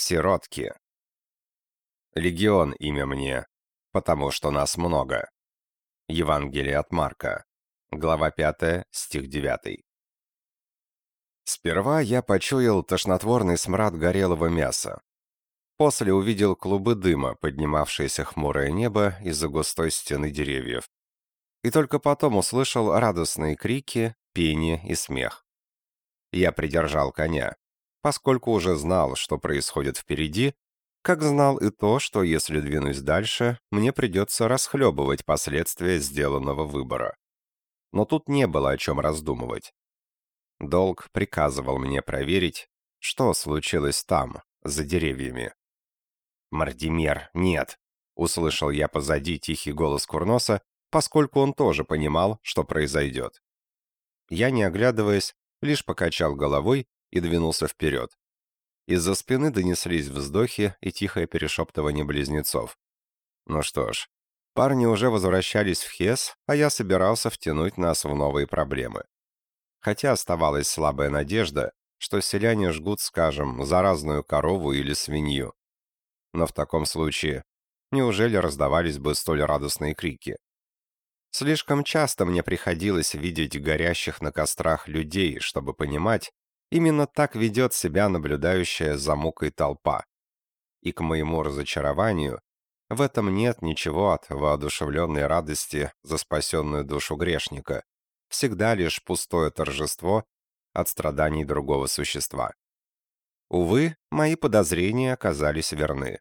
Сиротки. Легион имя мне, потому что нас много. Евангелие от Марка. Глава 5, стих 9. Сперва я почуял тошнотворный смрад горелого мяса. После увидел клубы дыма, поднимавшиеся хмурое небо из-за густой стены деревьев. И только потом услышал радостные крики, пение и смех. Я придержал коня поскольку уже знал, что происходит впереди, как знал и то, что если двинусь дальше, мне придется расхлебывать последствия сделанного выбора. Но тут не было о чем раздумывать. Долг приказывал мне проверить, что случилось там, за деревьями. «Мардимер, нет!» — услышал я позади тихий голос Курноса, поскольку он тоже понимал, что произойдет. Я, не оглядываясь, лишь покачал головой и двинулся вперед. Из-за спины донеслись вздохи и тихое перешептывание близнецов. Ну что ж, парни уже возвращались в Хес, а я собирался втянуть нас в новые проблемы. Хотя оставалась слабая надежда, что селяне жгут, скажем, заразную корову или свинью. Но в таком случае, неужели раздавались бы столь радостные крики? Слишком часто мне приходилось видеть горящих на кострах людей, чтобы понимать, Именно так ведет себя наблюдающая за мукой толпа. И к моему разочарованию, в этом нет ничего от воодушевленной радости за спасенную душу грешника, всегда лишь пустое торжество от страданий другого существа. Увы, мои подозрения оказались верны.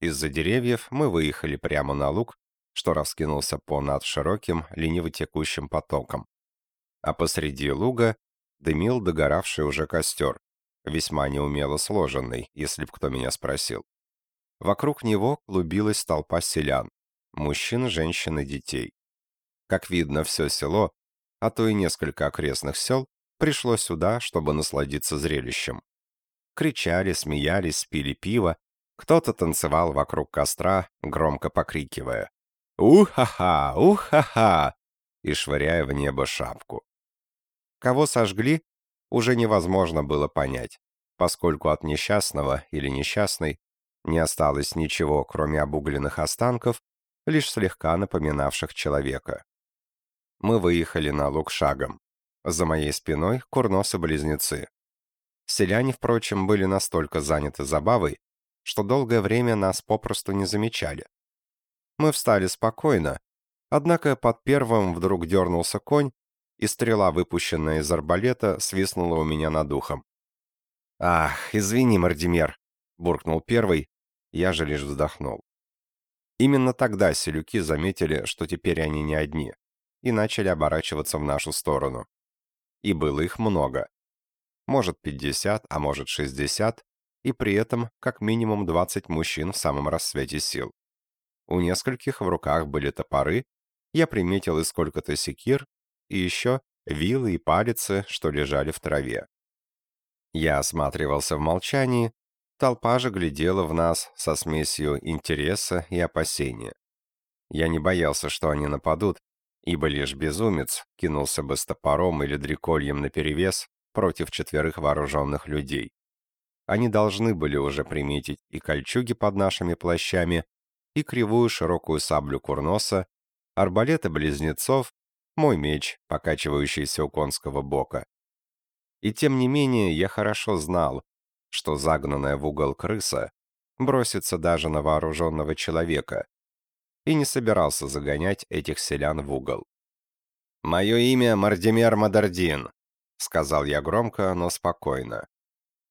Из-за деревьев мы выехали прямо на луг, что раскинулся по над широким, лениво текущим потоком. А посреди луга дымил догоравший уже костер, весьма неумело сложенный, если б кто меня спросил. Вокруг него клубилась толпа селян, мужчин, женщин и детей. Как видно, все село, а то и несколько окрестных сел, пришло сюда, чтобы насладиться зрелищем. Кричали, смеялись, пили пиво, кто-то танцевал вокруг костра, громко покрикивая «Ух-ха-ха! Ух-ха-ха!» и швыряя в небо шапку. Кого сожгли, уже невозможно было понять, поскольку от несчастного или несчастной не осталось ничего, кроме обугленных останков, лишь слегка напоминавших человека. Мы выехали на луг шагом. За моей спиной курносы-близнецы. Селяне, впрочем, были настолько заняты забавой, что долгое время нас попросту не замечали. Мы встали спокойно, однако под первым вдруг дернулся конь, и стрела, выпущенная из арбалета, свистнула у меня над ухом. «Ах, извини, Мардимер!» — буркнул первый, я же лишь вздохнул. Именно тогда селюки заметили, что теперь они не одни, и начали оборачиваться в нашу сторону. И было их много. Может, 50, а может, 60, и при этом как минимум 20 мужчин в самом рассвете сил. У нескольких в руках были топоры, я приметил и сколько-то секир, и еще вилы и палицы, что лежали в траве. Я осматривался в молчании, толпа же глядела в нас со смесью интереса и опасения. Я не боялся, что они нападут, ибо лишь безумец кинулся бы с топором или дрекольем наперевес против четверых вооруженных людей. Они должны были уже приметить и кольчуги под нашими плащами, и кривую широкую саблю курноса, арбалеты близнецов мой меч, покачивающийся у конского бока. И тем не менее я хорошо знал, что загнанная в угол крыса бросится даже на вооруженного человека, и не собирался загонять этих селян в угол. «Мое имя Мардимер Мадардин», — сказал я громко, но спокойно.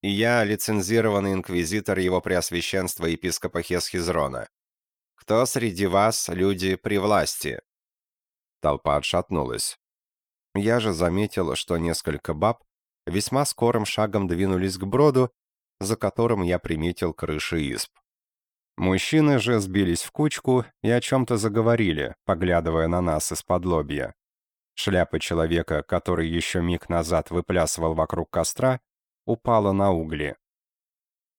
«И я лицензированный инквизитор его преосвященства епископа Хесхизрона. Кто среди вас люди при власти?» Толпа отшатнулась. Я же заметил, что несколько баб весьма скорым шагом двинулись к броду, за которым я приметил крыши исп. Мужчины же сбились в кучку и о чем-то заговорили, поглядывая на нас из-под лобья. Шляпа человека, который еще миг назад выплясывал вокруг костра, упала на угли.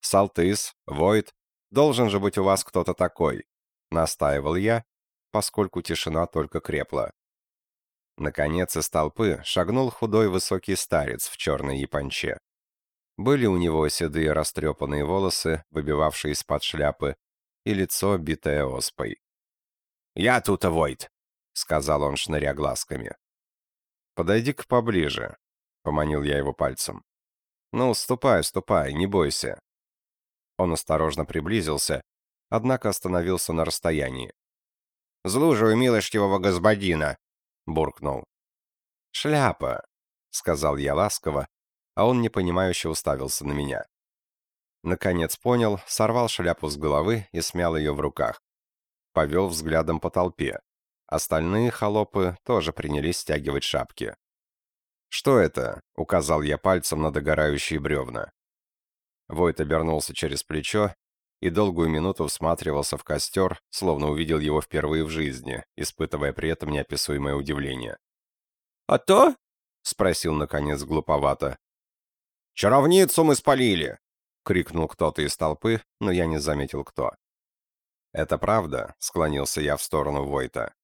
«Салтыс, Войт, должен же быть у вас кто-то такой», — настаивал я, поскольку тишина только крепла. Наконец из толпы шагнул худой высокий старец в черной японче. Были у него седые растрепанные волосы, выбивавшие из-под шляпы, и лицо, битое оспой. «Я тут, Войт», — сказал он, шныря глазками. «Подойди-ка поближе», — поманил я его пальцем. «Ну, ступай, ступай, не бойся». Он осторожно приблизился, однако остановился на расстоянии. «Злужу милостивого господина», — буркнул. «Шляпа», — сказал я ласково, а он непонимающе уставился на меня. Наконец понял, сорвал шляпу с головы и смял ее в руках. Повел взглядом по толпе. Остальные холопы тоже принялись стягивать шапки. «Что это?» — указал я пальцем на догорающие бревна. Войт обернулся через плечо и долгую минуту всматривался в костер, словно увидел его впервые в жизни, испытывая при этом неописуемое удивление. «А то?» — спросил, наконец, глуповато. «Чаровницу мы спалили!» — крикнул кто-то из толпы, но я не заметил, кто. «Это правда?» — склонился я в сторону Войта.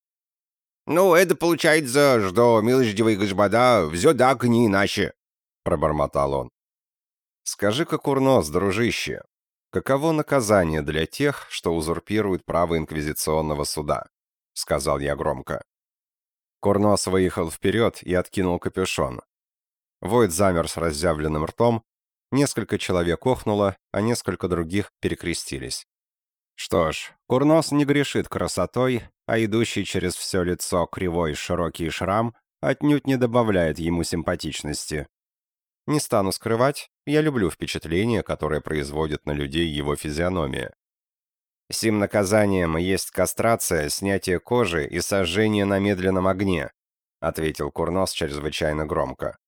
«Ну, это получается, что, милостивые господа, все так, не иначе», — пробормотал он. «Скажи-ка, Курнос, дружище, каково наказание для тех, что узурпируют право инквизиционного суда?» — сказал я громко. Курнос выехал вперед и откинул капюшон. Войт замер с разъявленным ртом, несколько человек охнуло, а несколько других перекрестились. Что ж, Курнос не грешит красотой, а идущий через все лицо кривой широкий шрам отнюдь не добавляет ему симпатичности. Не стану скрывать, я люблю впечатление, которое производит на людей его физиономия. Сим наказанием есть кастрация, снятие кожи и сожжение на медленном огне, ответил Курнос чрезвычайно громко.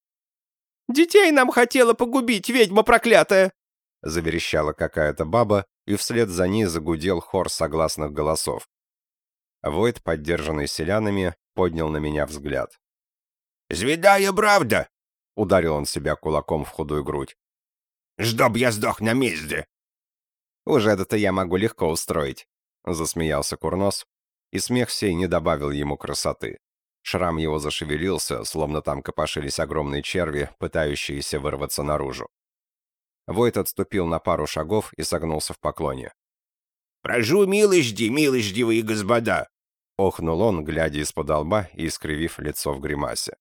«Детей нам хотела погубить, ведьма проклятая!» заверещала какая-то баба, и вслед за ней загудел хор согласных голосов. Войт, поддержанный селянами, поднял на меня взгляд. «Зведая правда!» — ударил он себя кулаком в худую грудь. «Ждоб я сдох на месте!» «Уже это я могу легко устроить», — засмеялся Курнос, и смех сей не добавил ему красоты. Шрам его зашевелился, словно там копошились огромные черви, пытающиеся вырваться наружу. Войт отступил на пару шагов и согнулся в поклоне. «Прошу милости, милостивые господа!» Охнул он, глядя из-под лба и искривив лицо в гримасе.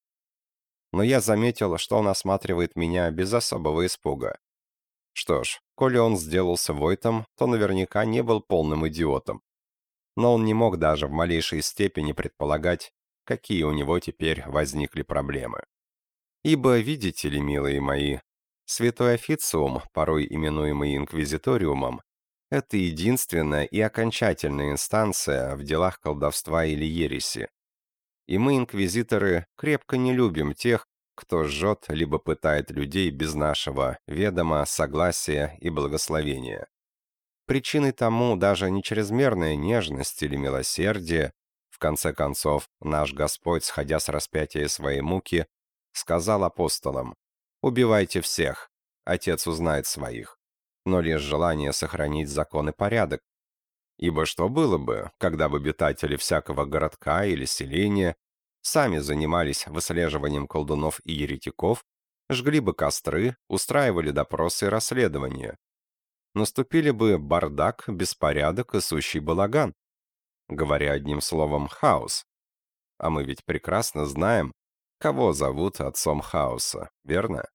Но я заметил, что он осматривает меня без особого испуга. Что ж, коли он сделался Войтом, то наверняка не был полным идиотом. Но он не мог даже в малейшей степени предполагать, какие у него теперь возникли проблемы. Ибо, видите ли, милые мои, святой официум, порой именуемый инквизиториумом, это единственная и окончательная инстанция в делах колдовства или ереси. И мы, инквизиторы, крепко не любим тех, кто жжет либо пытает людей без нашего ведома, согласия и благословения. Причиной тому даже не чрезмерная нежность или милосердие, в конце концов, наш Господь, сходя с распятия своей муки, сказал апостолам, «Убивайте всех, Отец узнает своих» но лишь желание сохранить закон и порядок. Ибо что было бы, когда бы обитатели всякого городка или селения сами занимались выслеживанием колдунов и еретиков, жгли бы костры, устраивали допросы и расследования. Наступили бы бардак, беспорядок и сущий балаган. Говоря одним словом, хаос. А мы ведь прекрасно знаем, кого зовут отцом хаоса, верно?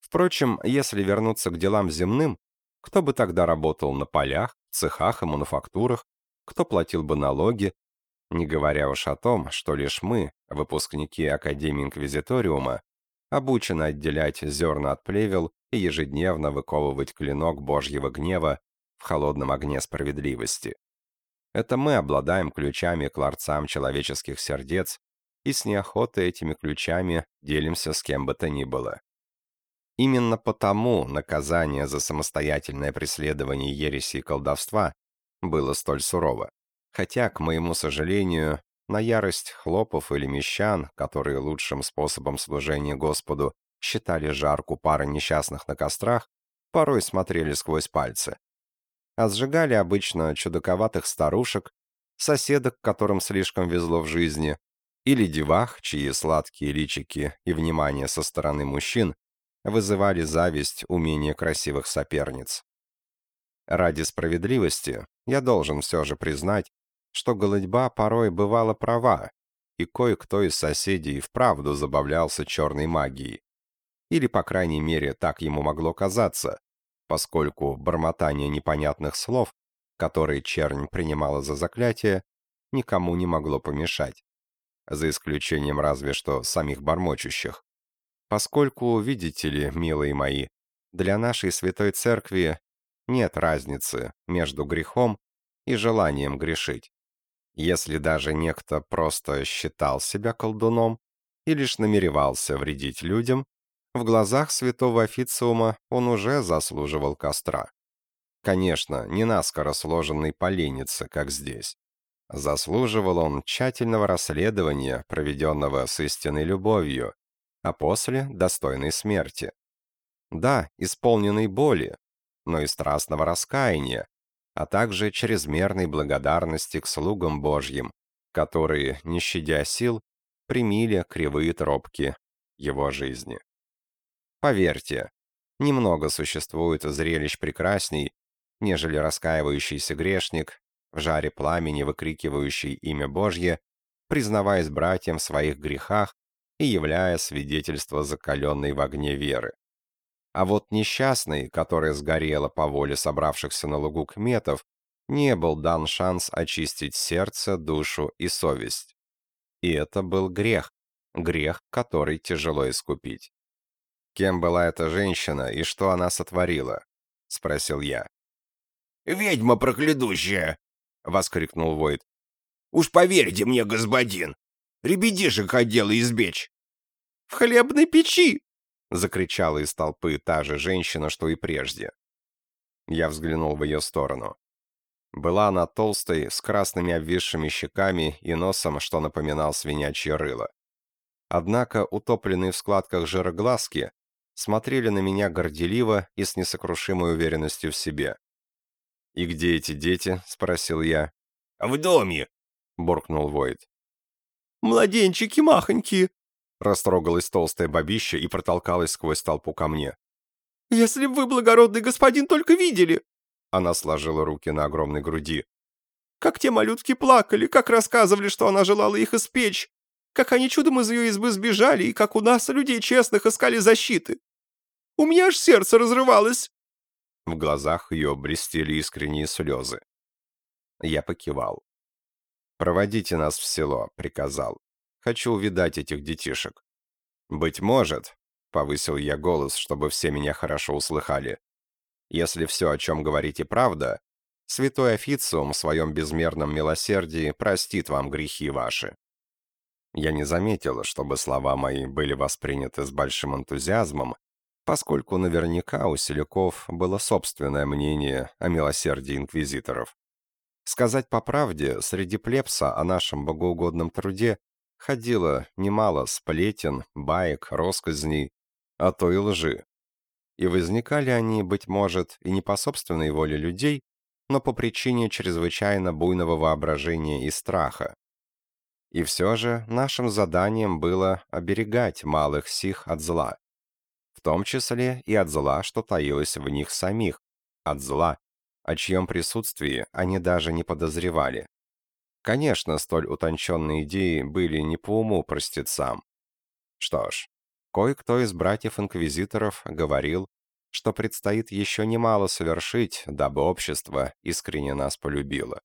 Впрочем, если вернуться к делам земным, кто бы тогда работал на полях, цехах и мануфактурах, кто платил бы налоги, не говоря уж о том, что лишь мы, выпускники Академии Инквизиториума, обучены отделять зерна от плевел и ежедневно выковывать клинок Божьего гнева в холодном огне справедливости. Это мы обладаем ключами к ларцам человеческих сердец и с неохотой этими ключами делимся с кем бы то ни было. Именно потому наказание за самостоятельное преследование ереси и колдовства было столь сурово. Хотя, к моему сожалению, на ярость хлопов или мещан, которые лучшим способом служения Господу считали жарку пары несчастных на кострах, порой смотрели сквозь пальцы. А сжигали обычно чудаковатых старушек, соседок, которым слишком везло в жизни, или девах, чьи сладкие личики и внимание со стороны мужчин вызывали зависть у менее красивых соперниц. Ради справедливости я должен все же признать, что голодьба порой бывала права, и кое-кто из соседей вправду забавлялся черной магией. Или, по крайней мере, так ему могло казаться, поскольку бормотание непонятных слов, которые чернь принимала за заклятие, никому не могло помешать, за исключением разве что самих бормочущих. Поскольку, видите ли, милые мои, для нашей святой церкви нет разницы между грехом и желанием грешить. Если даже некто просто считал себя колдуном и лишь намеревался вредить людям, в глазах святого официума он уже заслуживал костра. Конечно, не наскоро сложенной поленницы, как здесь. Заслуживал он тщательного расследования, проведенного с истинной любовью, а после — достойной смерти. Да, исполненной боли, но и страстного раскаяния, а также чрезмерной благодарности к слугам Божьим, которые, не щадя сил, примили кривые тропки его жизни. Поверьте, немного существует зрелищ прекрасней, нежели раскаивающийся грешник, в жаре пламени выкрикивающий имя Божье, признаваясь братьям в своих грехах и являя свидетельство закаленной в огне веры. А вот несчастный, который сгорела по воле собравшихся на лугу кметов, не был дан шанс очистить сердце, душу и совесть. И это был грех, грех, который тяжело искупить. «Кем была эта женщина и что она сотворила?» — спросил я. «Ведьма проклятущая!» — воскликнул Войд. «Уж поверьте мне, господин, ребятишек хотела избечь». «В хлебной печи!» — закричала из толпы та же женщина, что и прежде. Я взглянул в ее сторону. Была она толстой, с красными обвисшими щеками и носом, что напоминал свинячье рыло. Однако утопленные в складках жироглазки смотрели на меня горделиво и с несокрушимой уверенностью в себе. «И где эти дети?» — спросил я. «В доме!» — буркнул Войд. «Младенчики махонькие!» — растрогалась толстая бабища и протолкалась сквозь толпу ко мне. «Если б вы, благородный господин, только видели!» Она сложила руки на огромной груди. «Как те малютки плакали, как рассказывали, что она желала их испечь, как они чудом из ее избы сбежали, и как у нас, людей честных, искали защиты. У меня аж сердце разрывалось!» В глазах ее блестели искренние слезы. Я покивал. «Проводите нас в село», — приказал. «Хочу увидать этих детишек». «Быть может», — повысил я голос, чтобы все меня хорошо услыхали, «если все, о чем говорите, правда, святой официум в своем безмерном милосердии простит вам грехи ваши». Я не заметил, чтобы слова мои были восприняты с большим энтузиазмом, поскольку наверняка у селяков было собственное мнение о милосердии инквизиторов. Сказать по правде, среди плебса о нашем богоугодном труде ходило немало сплетен, баек, росказней, а то и лжи. И возникали они, быть может, и не по собственной воле людей, но по причине чрезвычайно буйного воображения и страха. И все же нашим заданием было оберегать малых сих от зла в том числе и от зла, что таилось в них самих, от зла, о чьем присутствии они даже не подозревали. Конечно, столь утонченные идеи были не по уму простецам. Что ж, кое-кто из братьев-инквизиторов говорил, что предстоит еще немало совершить, дабы общество искренне нас полюбило.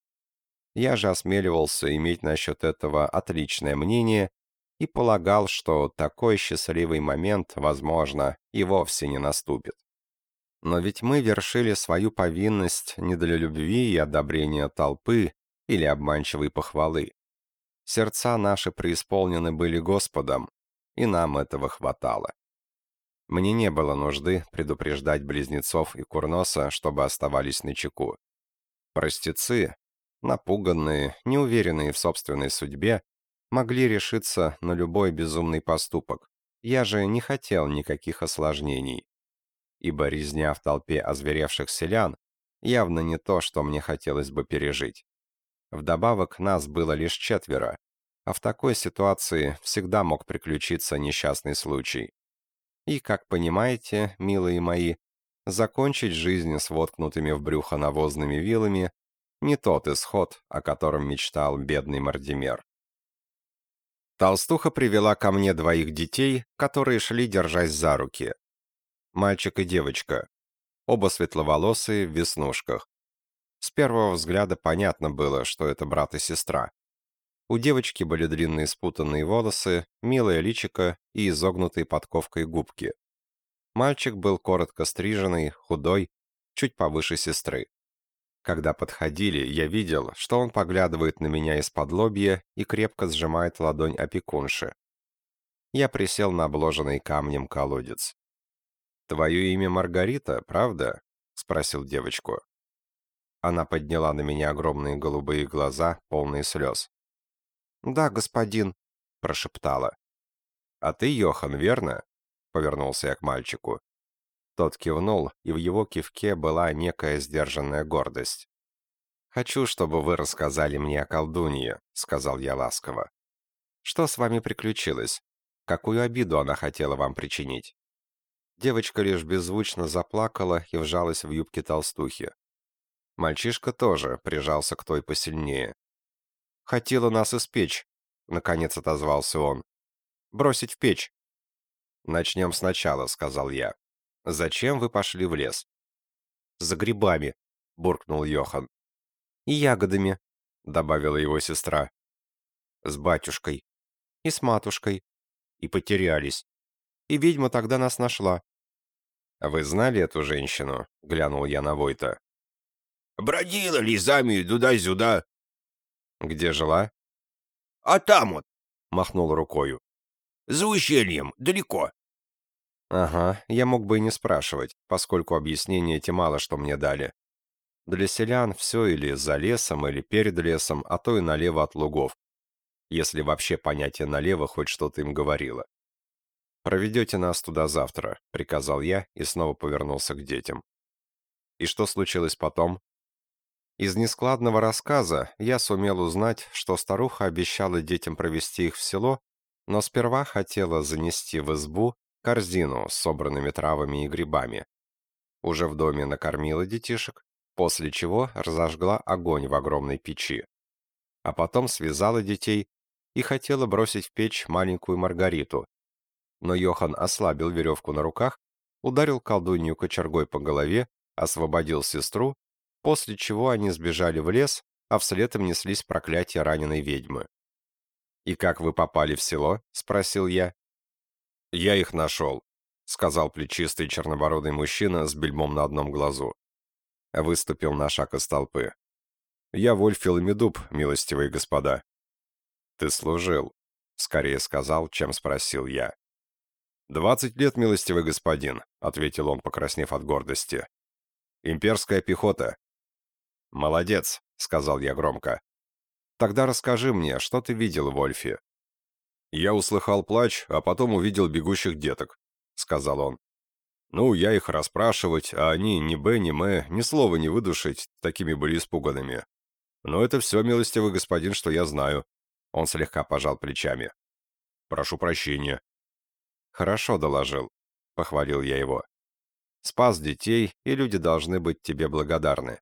Я же осмеливался иметь насчет этого отличное мнение и полагал, что такой счастливый момент, возможно, и вовсе не наступит. Но ведь мы вершили свою повинность не для любви и одобрения толпы или обманчивой похвалы. Сердца наши преисполнены были Господом, и нам этого хватало. Мне не было нужды предупреждать близнецов и Курноса, чтобы оставались на чеку. Простецы, напуганные, неуверенные в собственной судьбе, могли решиться на любой безумный поступок. Я же не хотел никаких осложнений. Ибо резня в толпе озверевших селян явно не то, что мне хотелось бы пережить. Вдобавок нас было лишь четверо, а в такой ситуации всегда мог приключиться несчастный случай. И, как понимаете, милые мои, закончить жизнь с воткнутыми в брюхо навозными вилами не тот исход, о котором мечтал бедный Мардимер. Толстуха привела ко мне двоих детей, которые шли, держась за руки. Мальчик и девочка. Оба светловолосые, в веснушках. С первого взгляда понятно было, что это брат и сестра. У девочки были длинные спутанные волосы, милое личико и изогнутые подковкой губки. Мальчик был коротко стриженный, худой, чуть повыше сестры. Когда подходили, я видел, что он поглядывает на меня из-под лобья и крепко сжимает ладонь опекунши. Я присел на обложенный камнем колодец. «Твое имя Маргарита, правда?» — спросил девочку. Она подняла на меня огромные голубые глаза, полные слез. «Да, господин», — прошептала. «А ты Йохан, верно?» — повернулся я к мальчику. Тот кивнул, и в его кивке была некая сдержанная гордость. «Хочу, чтобы вы рассказали мне о колдунье», — сказал я ласково. «Что с вами приключилось? Какую обиду она хотела вам причинить?» Девочка лишь беззвучно заплакала и вжалась в юбки толстухи. Мальчишка тоже прижался к той посильнее. «Хотела нас испечь», — наконец отозвался он. «Бросить в печь». «Начнем сначала», — сказал я. «Зачем вы пошли в лес?» «За грибами», — буркнул Йохан. «И ягодами», — добавила его сестра. «С батюшкой. И с матушкой. И потерялись. И ведьма тогда нас нашла». «Вы знали эту женщину?» — глянул я на Войта. «Бродила лизами туда-сюда». «Где жила?» «А там вот», — махнул рукою. «За ущельем, далеко». Ага, я мог бы и не спрашивать, поскольку объяснения эти мало что мне дали. Для селян все или за лесом, или перед лесом, а то и налево от лугов. Если вообще понятие «налево» хоть что-то им говорило. «Проведете нас туда завтра», — приказал я и снова повернулся к детям. И что случилось потом? Из нескладного рассказа я сумел узнать, что старуха обещала детям провести их в село, но сперва хотела занести в избу корзину с собранными травами и грибами. Уже в доме накормила детишек, после чего разожгла огонь в огромной печи. А потом связала детей и хотела бросить в печь маленькую Маргариту. Но Йохан ослабил веревку на руках, ударил колдунью кочергой по голове, освободил сестру, после чего они сбежали в лес, а вслед им неслись проклятия раненой ведьмы. «И как вы попали в село?» — спросил я. «Я их нашел», — сказал плечистый чернобородый мужчина с бельмом на одном глазу. Выступил на шаг из толпы. «Я Вольфил Медуб, милостивые господа». «Ты служил», — скорее сказал, чем спросил я. «Двадцать лет, милостивый господин», — ответил он, покраснев от гордости. «Имперская пехота». «Молодец», — сказал я громко. «Тогда расскажи мне, что ты видел в Вольфе?» «Я услыхал плач, а потом увидел бегущих деток», — сказал он. «Ну, я их расспрашивать, а они ни Б, ни М, ни слова не выдушить, такими были испуганными. Но это все, милостивый господин, что я знаю». Он слегка пожал плечами. «Прошу прощения». «Хорошо доложил», — похвалил я его. «Спас детей, и люди должны быть тебе благодарны.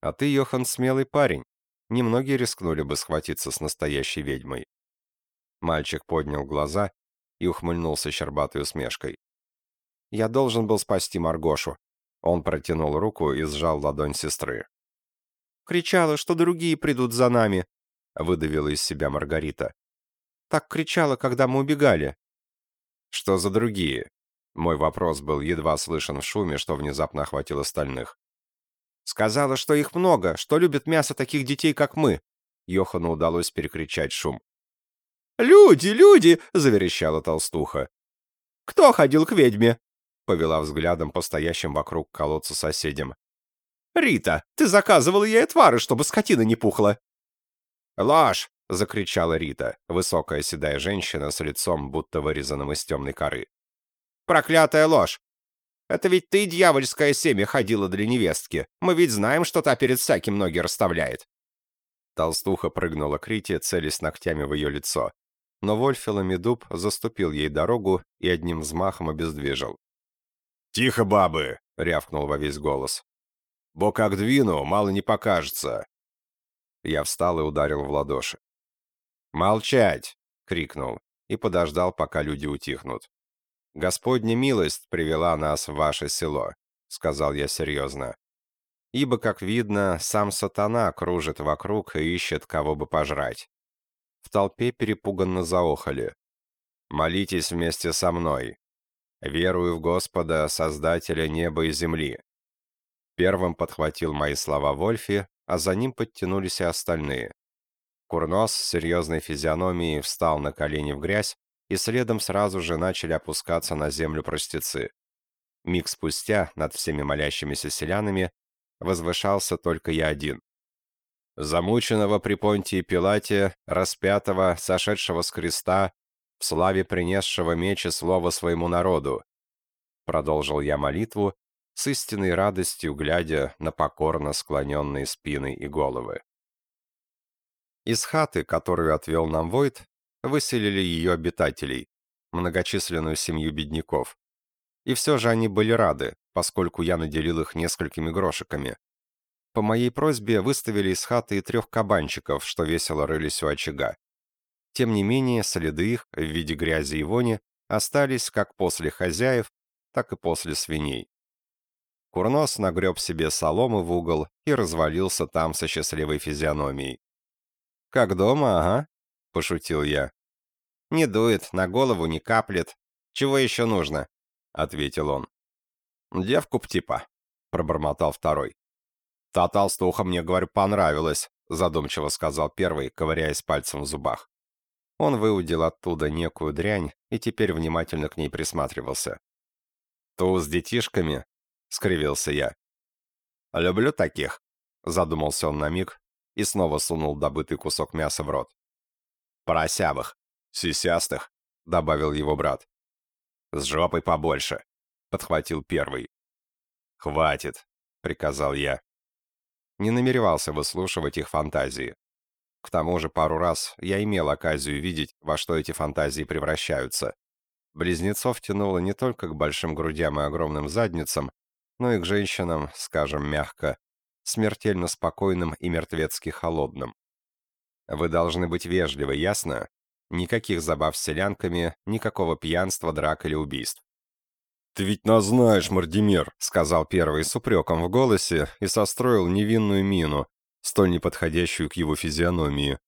А ты, Йохан, смелый парень. Немногие рискнули бы схватиться с настоящей ведьмой. Мальчик поднял глаза и ухмыльнулся щербатой усмешкой. «Я должен был спасти Маргошу». Он протянул руку и сжал ладонь сестры. «Кричала, что другие придут за нами», — выдавила из себя Маргарита. «Так кричала, когда мы убегали». «Что за другие?» Мой вопрос был едва слышен в шуме, что внезапно охватил остальных. «Сказала, что их много, что любят мясо таких детей, как мы». Йохану удалось перекричать шум. «Люди, люди!» — заверещала толстуха. «Кто ходил к ведьме?» — повела взглядом по стоящим вокруг колодца соседям. «Рита, ты заказывала ей отвары, чтобы скотина не пухла!» «Ложь!» — закричала Рита, высокая седая женщина с лицом, будто вырезанным из темной коры. «Проклятая ложь! Это ведь ты, дьявольское семя, ходила для невестки. Мы ведь знаем, что та перед всяким ноги расставляет». Толстуха прыгнула к Рите, целясь ногтями в ее лицо. но Вольфилом дуб заступил ей дорогу и одним взмахом обездвижил. «Тихо, бабы!» — рявкнул во весь голос. «Бо как двину, мало не покажется!» Я встал и ударил в ладоши. «Молчать!» — крикнул и подождал, пока люди утихнут. «Господня милость привела нас в ваше село», — сказал я серьезно. «Ибо, как видно, сам сатана кружит вокруг и ищет, кого бы пожрать». В толпе перепуганно заохали. «Молитесь вместе со мной. Верую в Господа, Создателя неба и земли». Первым подхватил мои слова Вольфи, а за ним подтянулись и остальные. Курнос с серьезной физиономией встал на колени в грязь, и следом сразу же начали опускаться на землю простецы. Миг спустя над всеми молящимися селянами возвышался только я один. Замученного при Понтии Пилате, распятого, сошедшего с креста, в славе принесшего меч и слово своему народу. Продолжил я молитву, с истинной радостью глядя на покорно склоненные спины и головы. Из хаты, которую отвел нам Войт, выселили ее обитателей, многочисленную семью бедняков. И все же они были рады, поскольку я наделил их несколькими грошиками. По моей просьбе выставили из хаты и трех кабанчиков, что весело рылись у очага. Тем не менее, следы их в виде грязи и вони остались как после хозяев, так и после свиней. Курнос нагреб себе соломы в угол и развалился там со счастливой физиономией. «Как дома, ага?» — пошутил я. «Не дует, на голову не каплет. Чего еще нужно?» — ответил он. «Девку птипа», — пробормотал второй. «Та толстуха мне, говорю, понравилась», — задумчиво сказал первый, ковыряясь пальцем в зубах. Он выудил оттуда некую дрянь и теперь внимательно к ней присматривался. «Ту с детишками?» — скривился я. «Люблю таких», — задумался он на миг, и снова сунул добытый кусок мяса в рот. «Поросявых, сисястых», — добавил его брат. «С жопой побольше», — подхватил первый. «Хватит», — приказал я. Не намеревался выслушивать их фантазии. К тому же пару раз я имел оказию видеть, во что эти фантазии превращаются. Близнецов тянуло не только к большим грудям и огромным задницам, но и к женщинам, скажем мягко, смертельно спокойным и мертвецки холодным. Вы должны быть вежливы, ясно? Никаких забав с селянками, никакого пьянства, драк или убийств. «Ты ведь нас знаешь, Мардимер», — сказал первый с упреком в голосе и состроил невинную мину, столь неподходящую к его физиономии.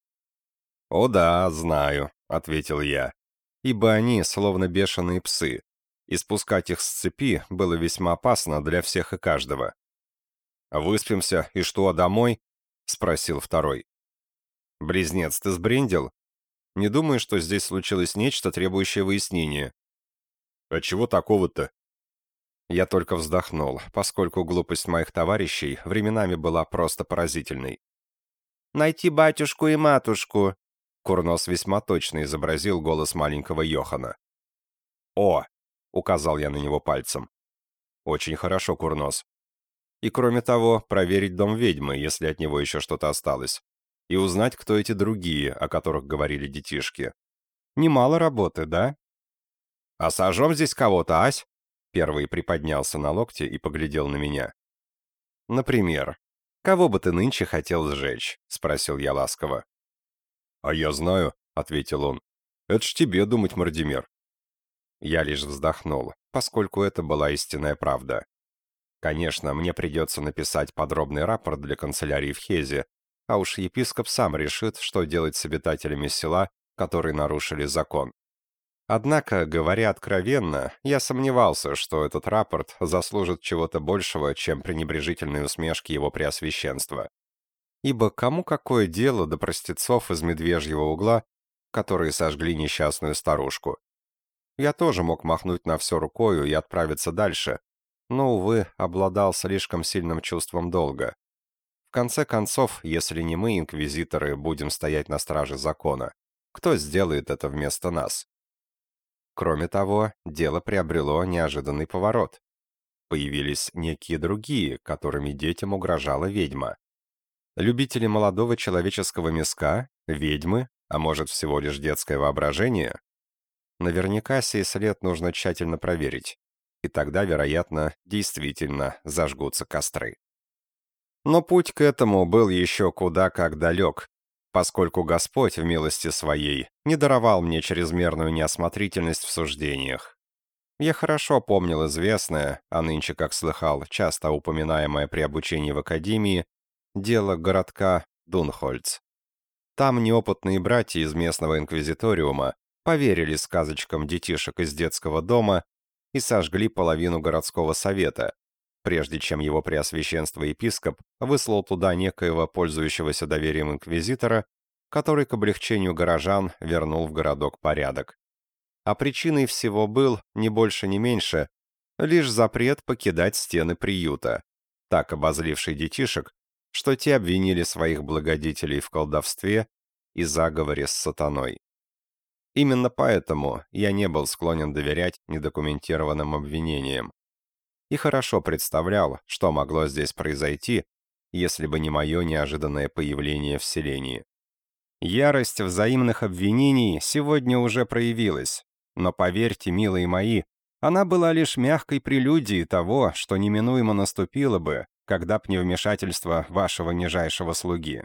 «О да, знаю», — ответил я, ибо они словно бешеные псы, и спускать их с цепи было весьма опасно для всех и каждого. «Выспимся, и что, домой?» — спросил второй. «Близнец, ты сбрендил? Не думаю, что здесь случилось нечто, требующее выяснения». «А чего такого-то?» Я только вздохнул, поскольку глупость моих товарищей временами была просто поразительной. «Найти батюшку и матушку!» Курнос весьма точно изобразил голос маленького Йохана. «О!» — указал я на него пальцем. «Очень хорошо, Курнос. И кроме того, проверить дом ведьмы, если от него еще что-то осталось. И узнать, кто эти другие, о которых говорили детишки. Немало работы, да? А сожжем здесь кого-то, ась? Первый приподнялся на локте и поглядел на меня. Например, кого бы ты нынче хотел сжечь? Спросил я ласково. А я знаю, ответил он. Это ж тебе думать, Мардимер. Я лишь вздохнул, поскольку это была истинная правда. Конечно, мне придется написать подробный рапорт для канцелярии в Хезе, а уж епископ сам решит, что делать с обитателями села, которые нарушили закон. Однако, говоря откровенно, я сомневался, что этот рапорт заслужит чего-то большего, чем пренебрежительные усмешки его преосвященства. Ибо кому какое дело до простецов из медвежьего угла, которые сожгли несчастную старушку? Я тоже мог махнуть на все рукою и отправиться дальше, но, увы, обладал слишком сильным чувством долга. В конце концов, если не мы, инквизиторы, будем стоять на страже закона, кто сделает это вместо нас? Кроме того, дело приобрело неожиданный поворот. Появились некие другие, которыми детям угрожала ведьма. Любители молодого человеческого мяска, ведьмы, А может, всего лишь детское воображение? Наверняка сей след нужно тщательно проверить. И тогда, вероятно, действительно зажгутся костры. Но путь к этому был еще куда как далек, поскольку Господь в милости своей не даровал мне чрезмерную неосмотрительность в суждениях. Я хорошо помнил известное, а нынче, как слыхал, часто упоминаемое при обучении в академии, дело городка Дунхольц. Там неопытные братья из местного инквизиториума поверили сказочкам детишек из детского дома и сожгли половину городского совета, прежде чем его преосвященство епископ выслал туда некоего пользующегося доверием инквизитора, который к облегчению горожан вернул в городок порядок. А причиной всего был, ни больше ни меньше, лишь запрет покидать стены приюта, так обозливший детишек, что те обвинили своих благодетелей в колдовстве и заговоре с сатаной. Именно поэтому я не был склонен доверять недокументированным обвинениям и хорошо представлял, что могло здесь произойти, если бы не мое неожиданное появление в селении. Ярость взаимных обвинений сегодня уже проявилась, но поверьте, милые мои, она была лишь мягкой прелюдией того, что неминуемо наступило бы, когда б не вмешательство вашего нижайшего слуги.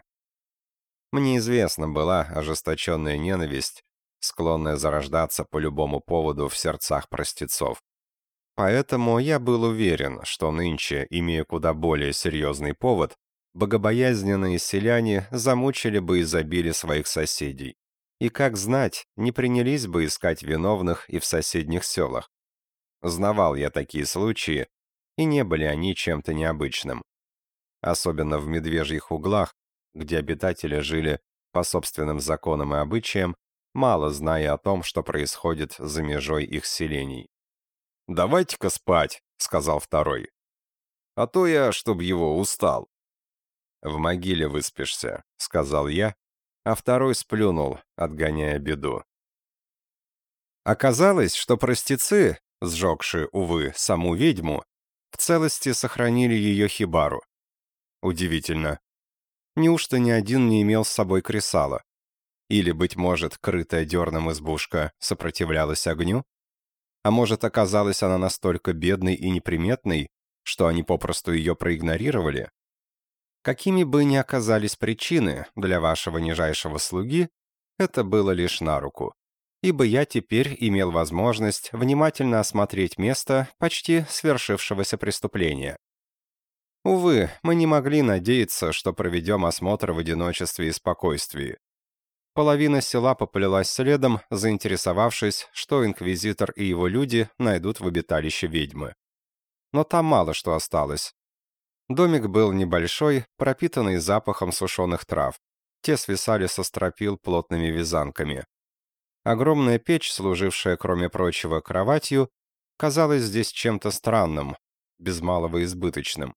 Мне известна была ожесточенная ненависть, склонная зарождаться по любому поводу в сердцах простецов. Поэтому я был уверен, что нынче, имея куда более серьезный повод, богобоязненные селяне замучили бы и забили своих соседей. И, как знать, не принялись бы искать виновных и в соседних селах. Знавал я такие случаи, и не были они чем-то необычным. Особенно в медвежьих углах, где обитатели жили по собственным законам и обычаям, мало зная о том, что происходит за межой их селений. «Давайте-ка спать», — сказал второй. «А то я, чтоб его, устал». «В могиле выспишься», — сказал я, а второй сплюнул, отгоняя беду. Оказалось, что простецы, сжегшие, увы, саму ведьму, в целости сохранили ее хибару. Удивительно. Неужто ни один не имел с собой кресала? Или, быть может, крытая дерном избушка сопротивлялась огню? А может, оказалась она настолько бедной и неприметной, что они попросту ее проигнорировали? Какими бы ни оказались причины для вашего нижайшего слуги, это было лишь на руку, ибо я теперь имел возможность внимательно осмотреть место почти свершившегося преступления. Увы, мы не могли надеяться, что проведем осмотр в одиночестве и спокойствии. Половина села поплелась следом, заинтересовавшись, что инквизитор и его люди найдут в обиталище ведьмы. Но там мало что осталось. Домик был небольшой, пропитанный запахом сушеных трав. Те свисали со стропил плотными вязанками. Огромная печь, служившая, кроме прочего, кроватью, казалась здесь чем-то странным, без малого избыточным.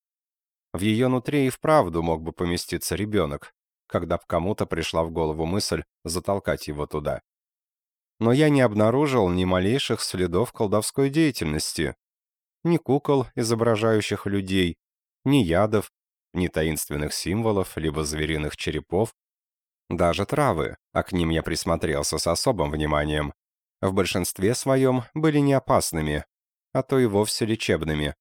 В ее нутре и вправду мог бы поместиться ребенок, когда кому-то пришла в голову мысль затолкать его туда. Но я не обнаружил ни малейших следов колдовской деятельности. Ни кукол, изображающих людей, ни ядов, ни таинственных символов, либо звериных черепов. Даже травы, а к ним я присмотрелся с особым вниманием, в большинстве своем были не опасными, а то и вовсе лечебными.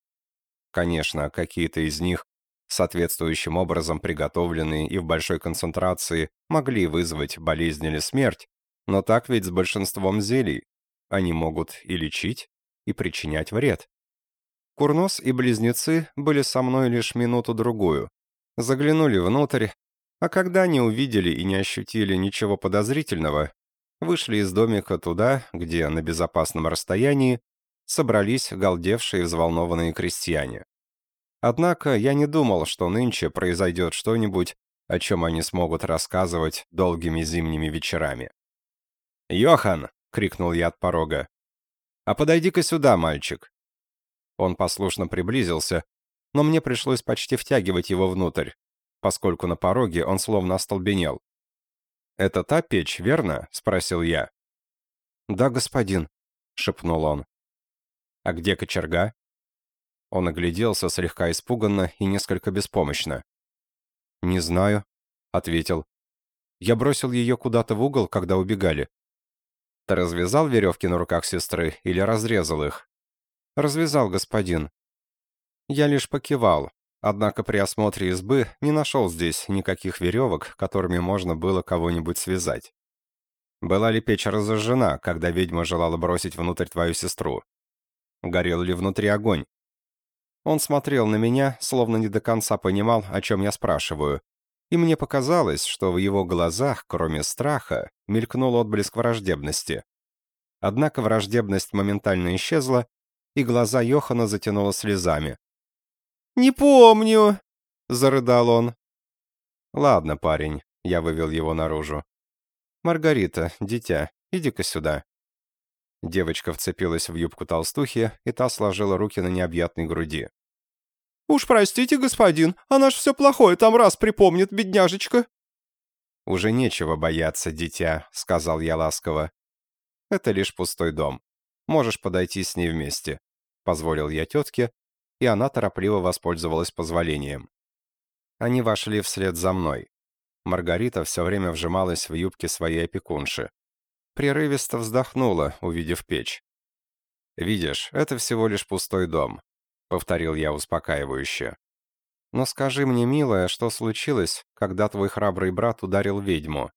Конечно, какие-то из них соответствующим образом приготовленные и в большой концентрации, могли вызвать болезнь или смерть, но так ведь с большинством зелий. Они могут и лечить, и причинять вред. Курнос и близнецы были со мной лишь минуту-другую. Заглянули внутрь, а когда не увидели и не ощутили ничего подозрительного, вышли из домика туда, где на безопасном расстоянии собрались галдевшие взволнованные крестьяне. Однако я не думал, что нынче произойдет что-нибудь, о чем они смогут рассказывать долгими зимними вечерами. «Йохан!» — крикнул я от порога. «А подойди-ка сюда, мальчик!» Он послушно приблизился, но мне пришлось почти втягивать его внутрь, поскольку на пороге он словно остолбенел. «Это та печь, верно?» — спросил я. «Да, господин», — шепнул он. «А где кочерга?» Он огляделся слегка испуганно и несколько беспомощно. «Не знаю», — ответил. Я бросил ее куда-то в угол, когда убегали. Ты развязал веревки на руках сестры или разрезал их? Развязал, господин. Я лишь покивал, однако при осмотре избы не нашел здесь никаких веревок, которыми можно было кого-нибудь связать. Была ли печь разожжена, когда ведьма желала бросить внутрь твою сестру? Горел ли внутри огонь? Он смотрел на меня, словно не до конца понимал, о чем я спрашиваю, и мне показалось, что в его глазах, кроме страха, мелькнул отблеск враждебности. Однако враждебность моментально исчезла, и глаза Йохана затянуло слезами. «Не помню!» — зарыдал он. «Ладно, парень», — я вывел его наружу. «Маргарита, дитя, иди-ка сюда». Девочка вцепилась в юбку толстухи, и та сложила руки на необъятной груди. «Уж простите, господин, она ж все плохое там раз припомнит, бедняжечка». «Уже нечего бояться, дитя», — сказал я ласково. «Это лишь пустой дом. Можешь подойти с ней вместе», — позволил я тетке, и она торопливо воспользовалась позволением. Они вошли вслед за мной. Маргарита все время вжималась в юбки своей опекунши. Прерывисто вздохнула, увидев печь. «Видишь, это всего лишь пустой дом», — повторил я успокаивающе. «Но скажи мне, милая, что случилось, когда твой храбрый брат ударил ведьму?»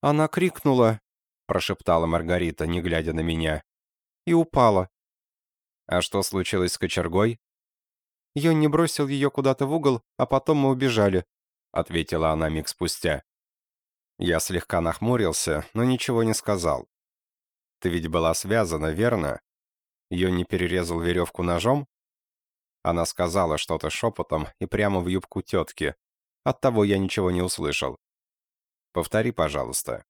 «Она крикнула», — прошептала Маргарита, не глядя на меня, — «и упала». «А что случилось с кочергой?» «Йонни бросил ее куда-то в угол, а потом мы убежали. — ответила она миг спустя. Я слегка нахмурился, но ничего не сказал. «Ты ведь была связана, верно? Ее не перерезал веревку ножом?» Она сказала что-то шепотом и прямо в юбку тетки. Оттого я ничего не услышал. «Повтори, пожалуйста».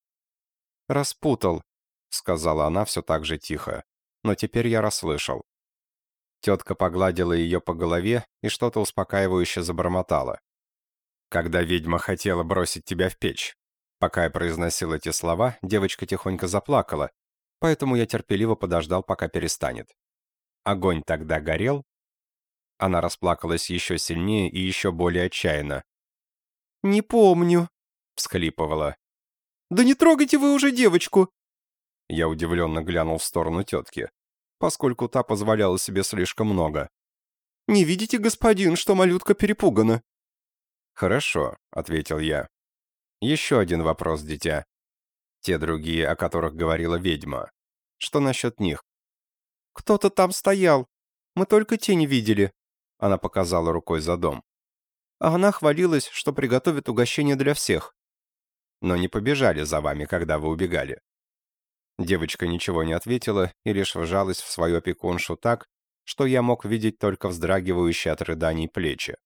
«Распутал», — сказала она все так же тихо. Но теперь я расслышал. Тетка погладила ее по голове и что-то успокаивающе забормотала когда ведьма хотела бросить тебя в печь. Пока я произносил эти слова, девочка тихонько заплакала, поэтому я терпеливо подождал, пока перестанет. Огонь тогда горел. Она расплакалась еще сильнее и еще более отчаянно. «Не помню», — всхлипывала. «Да не трогайте вы уже девочку!» Я удивленно глянул в сторону тетки, поскольку та позволяла себе слишком много. «Не видите, господин, что малютка перепугана?» «Хорошо», — ответил я. «Еще один вопрос, дитя. Те другие, о которых говорила ведьма. Что насчет них?» «Кто-то там стоял. Мы только тень видели», — она показала рукой за дом. А она хвалилась, что приготовит угощение для всех. «Но не побежали за вами, когда вы убегали». Девочка ничего не ответила и лишь вжалась в свою опекуншу так, что я мог видеть только вздрагивающие от рыданий плечи.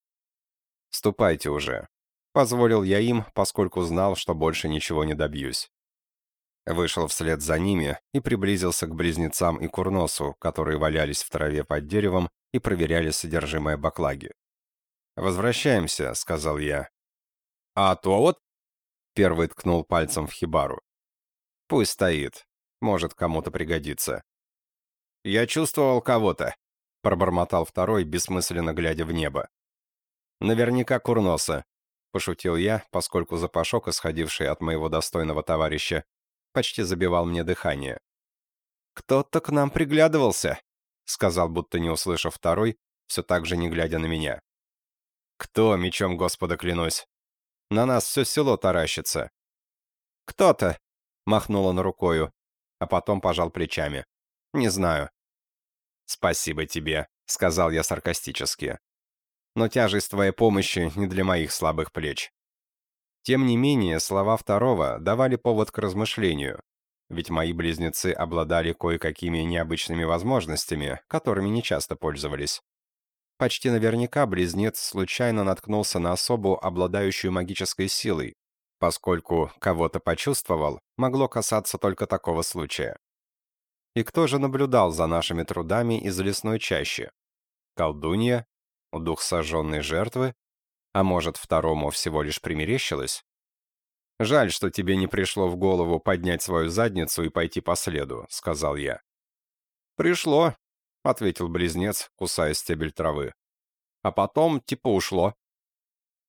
«Ступайте уже», — позволил я им, поскольку знал, что больше ничего не добьюсь. Вышел вслед за ними и приблизился к близнецам и курносу, которые валялись в траве под деревом и проверяли содержимое баклаги. «Возвращаемся», — сказал я. «А то вот...» — первый ткнул пальцем в хибару. «Пусть стоит. Может, кому-то пригодится». «Я чувствовал кого-то», — пробормотал второй, бессмысленно глядя в небо. Наверняка курноса, пошутил я, поскольку запашок, исходивший от моего достойного товарища, почти забивал мне дыхание. «Кто-то к нам приглядывался», — сказал, будто не услышав второй, все так же не глядя на меня. «Кто, мечом Господа клянусь? На нас все село таращится». «Кто-то», — махнул он рукою, а потом пожал плечами. «Не знаю». «Спасибо тебе», — сказал я саркастически но тяжесть твоей помощи не для моих слабых плеч. Тем не менее, слова второго давали повод к размышлению, ведь мои близнецы обладали кое-какими необычными возможностями, которыми не часто пользовались. Почти наверняка близнец случайно наткнулся на особу, обладающую магической силой, поскольку кого-то почувствовал, могло касаться только такого случая. И кто же наблюдал за нашими трудами из лесной чащи? Колдунья дух сожженной жертвы? А может, второму всего лишь примерещилось? «Жаль, что тебе не пришло в голову поднять свою задницу и пойти по следу», — сказал я. «Пришло», — ответил близнец, кусая стебель травы. «А потом типа ушло».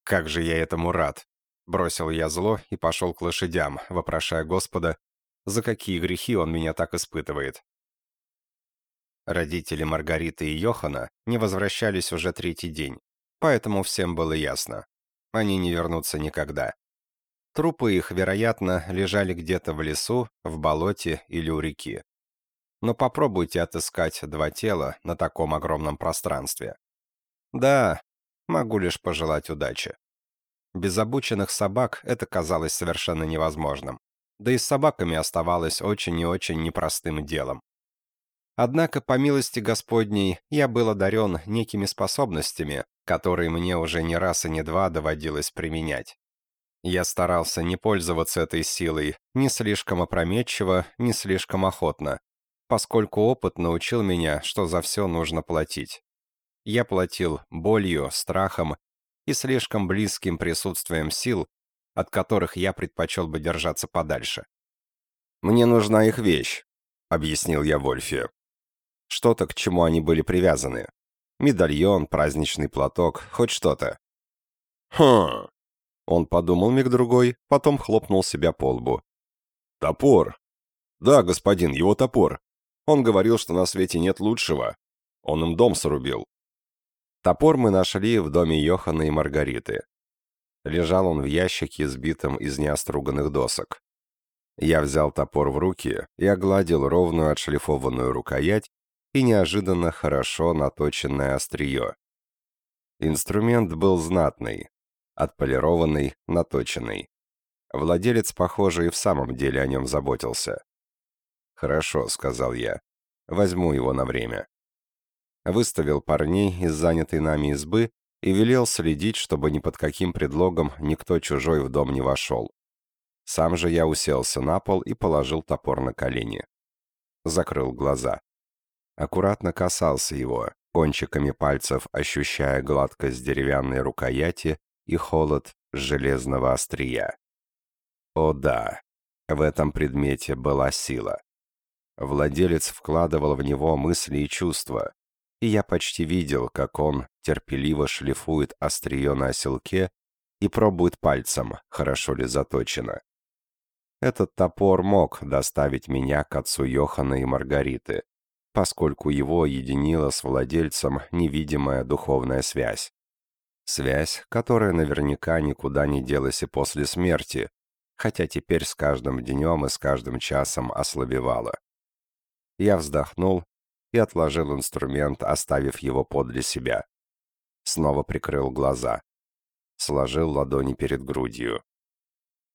«Как же я этому рад. Бросил я зло и пошел к лошадям, вопрошая Господа, за какие грехи он меня так испытывает. Родители Маргариты и Йохана не возвращались уже третий день, поэтому всем было ясно. Они не вернутся никогда. Трупы их, вероятно, лежали где-то в лесу, в болоте или у реки. Но попробуйте отыскать два тела на таком огромном пространстве. Да, могу лишь пожелать удачи. Без обученных собак это казалось совершенно невозможным. Да и с собаками оставалось очень и очень непростым делом. Однако, по милости Господней, я был одарен некими способностями, которые мне уже не раз и не два доводилось применять. Я старался не пользоваться этой силой ни слишком опрометчиво, ни слишком охотно, поскольку опыт научил меня, что за все нужно платить. Я платил болью, страхом и слишком близким присутствием сил, от которых я предпочел бы держаться подальше. «Мне нужна их вещь», — объяснил я Вольфе. Что-то, к чему они были привязаны. Медальон, праздничный платок, хоть что-то. «Хм...» Он подумал миг-другой, потом хлопнул себя по лбу. «Топор!» «Да, господин, его топор. Он говорил, что на свете нет лучшего. Он им дом срубил». Топор мы нашли в доме Йохана и Маргариты. Лежал он в ящике, сбитом из неоструганных досок. Я взял топор в руки и огладил ровную отшлифованную рукоять и неожиданно хорошо наточенное острие. Инструмент был знатный, отполированный, наточенный. Владелец, похоже, и в самом деле о нем заботился. «Хорошо», — сказал я. «Возьму его на время» выставил парней из занятой нами избы и велел следить, чтобы ни под каким предлогом никто чужой в дом не вошел. Сам же я уселся на пол и положил топор на колени. Закрыл глаза. Аккуратно касался его, кончиками пальцев ощущая гладкость деревянной рукояти и холод железного острия. О да, в этом предмете была сила. Владелец вкладывал в него мысли и чувства, и я почти видел, как он терпеливо шлифует острие на оселке и пробует пальцем, хорошо ли заточено. Этот топор мог доставить меня к отцу Йохана и Маргариты, поскольку его единила с владельцем невидимая духовная связь. Связь, которая наверняка никуда не делась и после смерти, хотя теперь с каждым днем и с каждым часом ослабевала. Я вздохнул и отложил инструмент, оставив его подле себя. Снова прикрыл глаза. Сложил ладони перед грудью.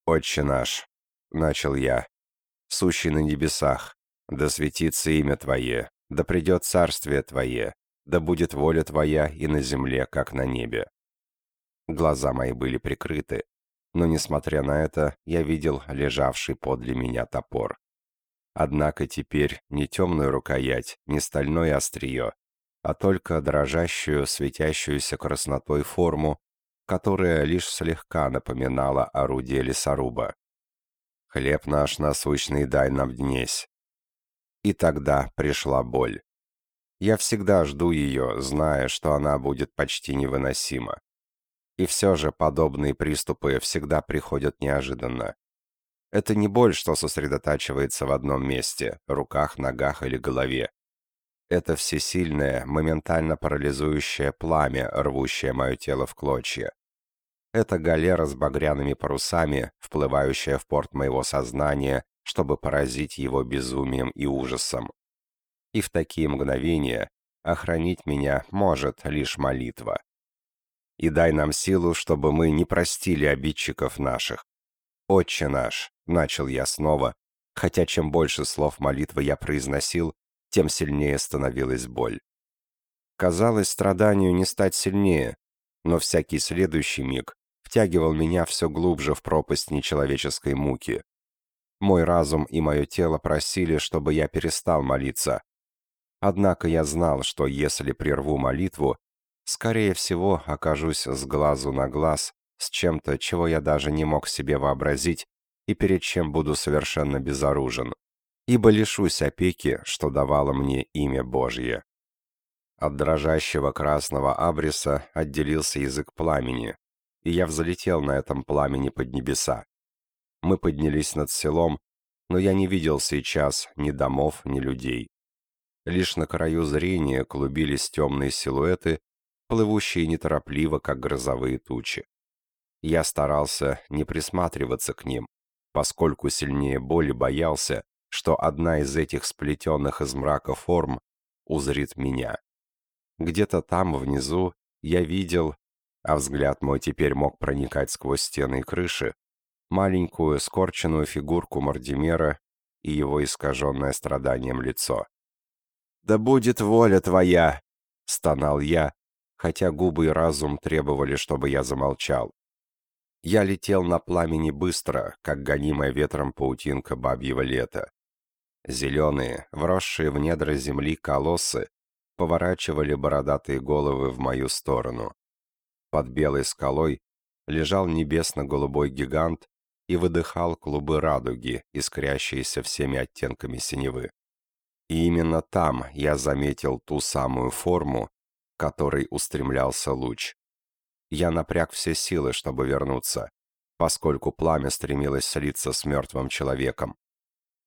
«Отче наш», — начал я, — «сущий на небесах, да светится имя Твое, да придет царствие Твое, да будет воля Твоя и на земле, как на небе». Глаза мои были прикрыты, но, несмотря на это, я видел лежавший подле меня топор. Однако теперь не темную рукоять, не стальное острие, а только дрожащую, светящуюся краснотой форму, которая лишь слегка напоминала орудие лесоруба. «Хлеб наш насущный дай нам днесь». И тогда пришла боль. Я всегда жду ее, зная, что она будет почти невыносима. И все же подобные приступы всегда приходят неожиданно. Это не боль, что сосредотачивается в одном месте – руках, ногах или голове. Это всесильное, моментально парализующее пламя, рвущее мое тело в клочья. Это галера с багряными парусами, вплывающая в порт моего сознания, чтобы поразить его безумием и ужасом. И в такие мгновения охранить меня может лишь молитва. И дай нам силу, чтобы мы не простили обидчиков наших, «Отче наш», — начал я снова, хотя чем больше слов молитвы я произносил, тем сильнее становилась боль. Казалось, страданию не стать сильнее, но всякий следующий миг втягивал меня все глубже в пропасть нечеловеческой муки. Мой разум и мое тело просили, чтобы я перестал молиться. Однако я знал, что если прерву молитву, скорее всего окажусь с глазу на глаз с чем-то, чего я даже не мог себе вообразить и перед чем буду совершенно безоружен, ибо лишусь опеки, что давало мне имя Божье. От дрожащего красного абриса отделился язык пламени. и я взлетел на этом пламени под небеса. Мы поднялись над селом, но я не видел сейчас ни домов, ни людей. Лишь на краю зрения клубились темные силуэты, плывущие неторопливо, как грозовые тучи. Я старался не присматриваться к ним, поскольку сильнее боли боялся, что одна из этих сплетенных из мрака форм узрит меня. Где-то там, внизу, я видел, а взгляд мой теперь мог проникать сквозь стены и крыши, маленькую скорченную фигурку Мардимера и его искаженное страданием лицо. «Да будет воля твоя!» — стонал я, хотя губы и разум требовали, чтобы я замолчал. Я летел на пламени быстро, как гонимая ветром паутинка бабьего лета. Зеленые, вросшие в недра земли колоссы поворачивали бородатые головы в мою сторону. Под белой скалой лежал небесно-голубой гигант и выдыхал клубы радуги, искрящиеся всеми оттенками синевы. И именно там я заметил ту самую форму, которой устремлялся луч. Я напряг все силы, чтобы вернуться, поскольку пламя стремилось слиться с мертвым человеком.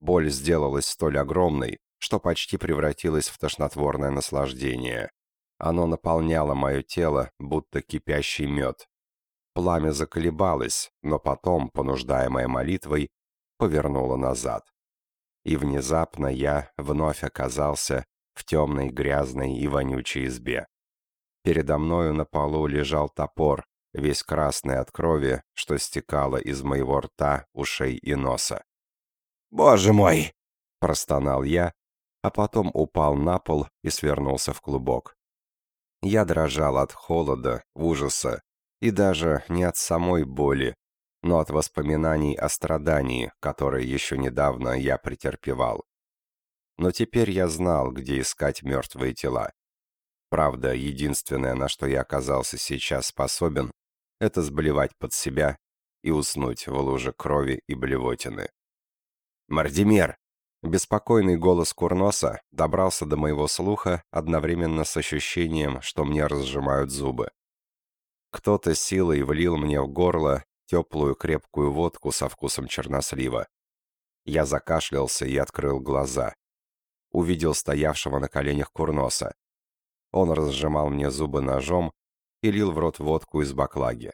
Боль сделалась столь огромной, что почти превратилась в тошнотворное наслаждение. Оно наполняло мое тело, будто кипящий мед. Пламя заколебалось, но потом, понуждаемое молитвой, повернуло назад. И внезапно я вновь оказался в темной, грязной и вонючей избе. Передо мною на полу лежал топор, весь красный от крови, что стекало из моего рта, ушей и носа. «Боже мой!» – простонал я, а потом упал на пол и свернулся в клубок. Я дрожал от холода, ужаса и даже не от самой боли, но от воспоминаний о страдании, которое еще недавно я претерпевал. Но теперь я знал, где искать мертвые тела. Правда, единственное, на что я оказался сейчас способен, это сблевать под себя и уснуть в луже крови и блевотины. «Мардимер!» Беспокойный голос Курноса добрался до моего слуха одновременно с ощущением, что мне разжимают зубы. Кто-то силой влил мне в горло теплую крепкую водку со вкусом чернослива. Я закашлялся и открыл глаза. Увидел стоявшего на коленях Курноса. Он разжимал мне зубы ножом и лил в рот водку из баклаги.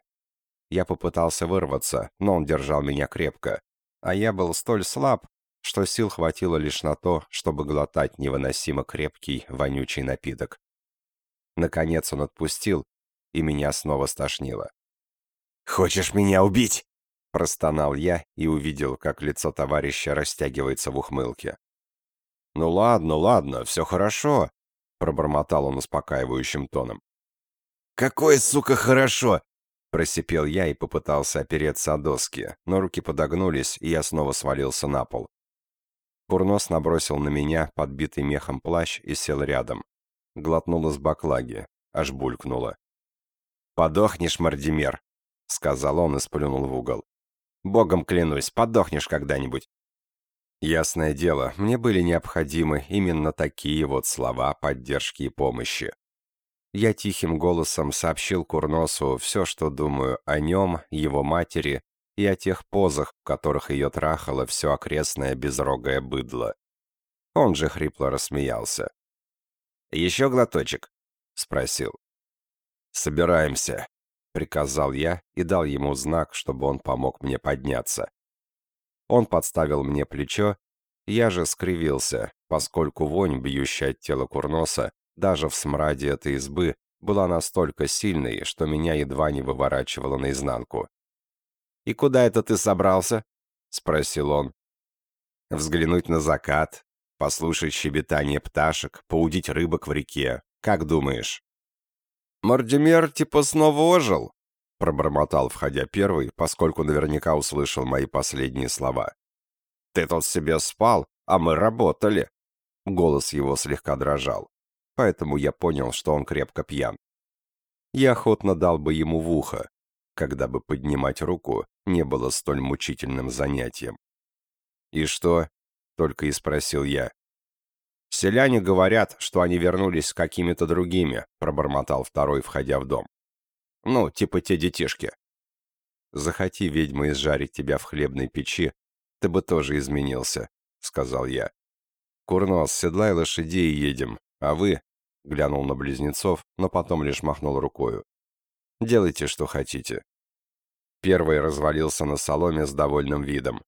Я попытался вырваться, но он держал меня крепко, а я был столь слаб, что сил хватило лишь на то, чтобы глотать невыносимо крепкий, вонючий напиток. Наконец он отпустил, и меня снова стошнило. «Хочешь меня убить?» – простонал я и увидел, как лицо товарища растягивается в ухмылке. «Ну ладно, ладно, все хорошо», пробормотал он успокаивающим тоном. «Какое, сука, хорошо!» Просипел я и попытался опереться о доски, но руки подогнулись, и я снова свалился на пол. Курнос набросил на меня подбитый мехом плащ и сел рядом. Глотнул из баклаги, аж булькнуло. «Подохнешь, Мардимер!» — сказал он и сплюнул в угол. «Богом клянусь, подохнешь когда-нибудь!» Ясное дело, мне были необходимы именно такие вот слова поддержки и помощи. Я тихим голосом сообщил Курносу все, что думаю о нем, его матери и о тех позах, в которых ее трахало все окрестное безрогое быдло. Он же хрипло рассмеялся. «Еще глоточек?» — спросил. «Собираемся», — приказал я и дал ему знак, чтобы он помог мне подняться. Он подставил мне плечо, я же скривился, поскольку вонь, бьющая от тела Курноса, даже в смраде этой избы, была настолько сильной, что меня едва не выворачивало наизнанку. «И куда это ты собрался?» — спросил он. «Взглянуть на закат, послушать щебетание пташек, поудить рыбок в реке. Как думаешь?» «Мордимер типа снова ожил?» пробормотал, входя первый, поскольку наверняка услышал мои последние слова. «Ты тут себе спал, а мы работали!» Голос его слегка дрожал, поэтому я понял, что он крепко пьян. Я охотно дал бы ему в ухо, когда бы поднимать руку не было столь мучительным занятием. «И что?» — только и спросил я. «Селяне говорят, что они вернулись с какими-то другими», — пробормотал второй, входя в дом. Ну, типа те детишки. Захоти ведьма изжарить тебя в хлебной печи, ты бы тоже изменился», — сказал я. «Курнос, седлай лошадей и едем, а вы...» — глянул на близнецов, но потом лишь махнул рукою. «Делайте, что хотите». Первый развалился на соломе с довольным видом.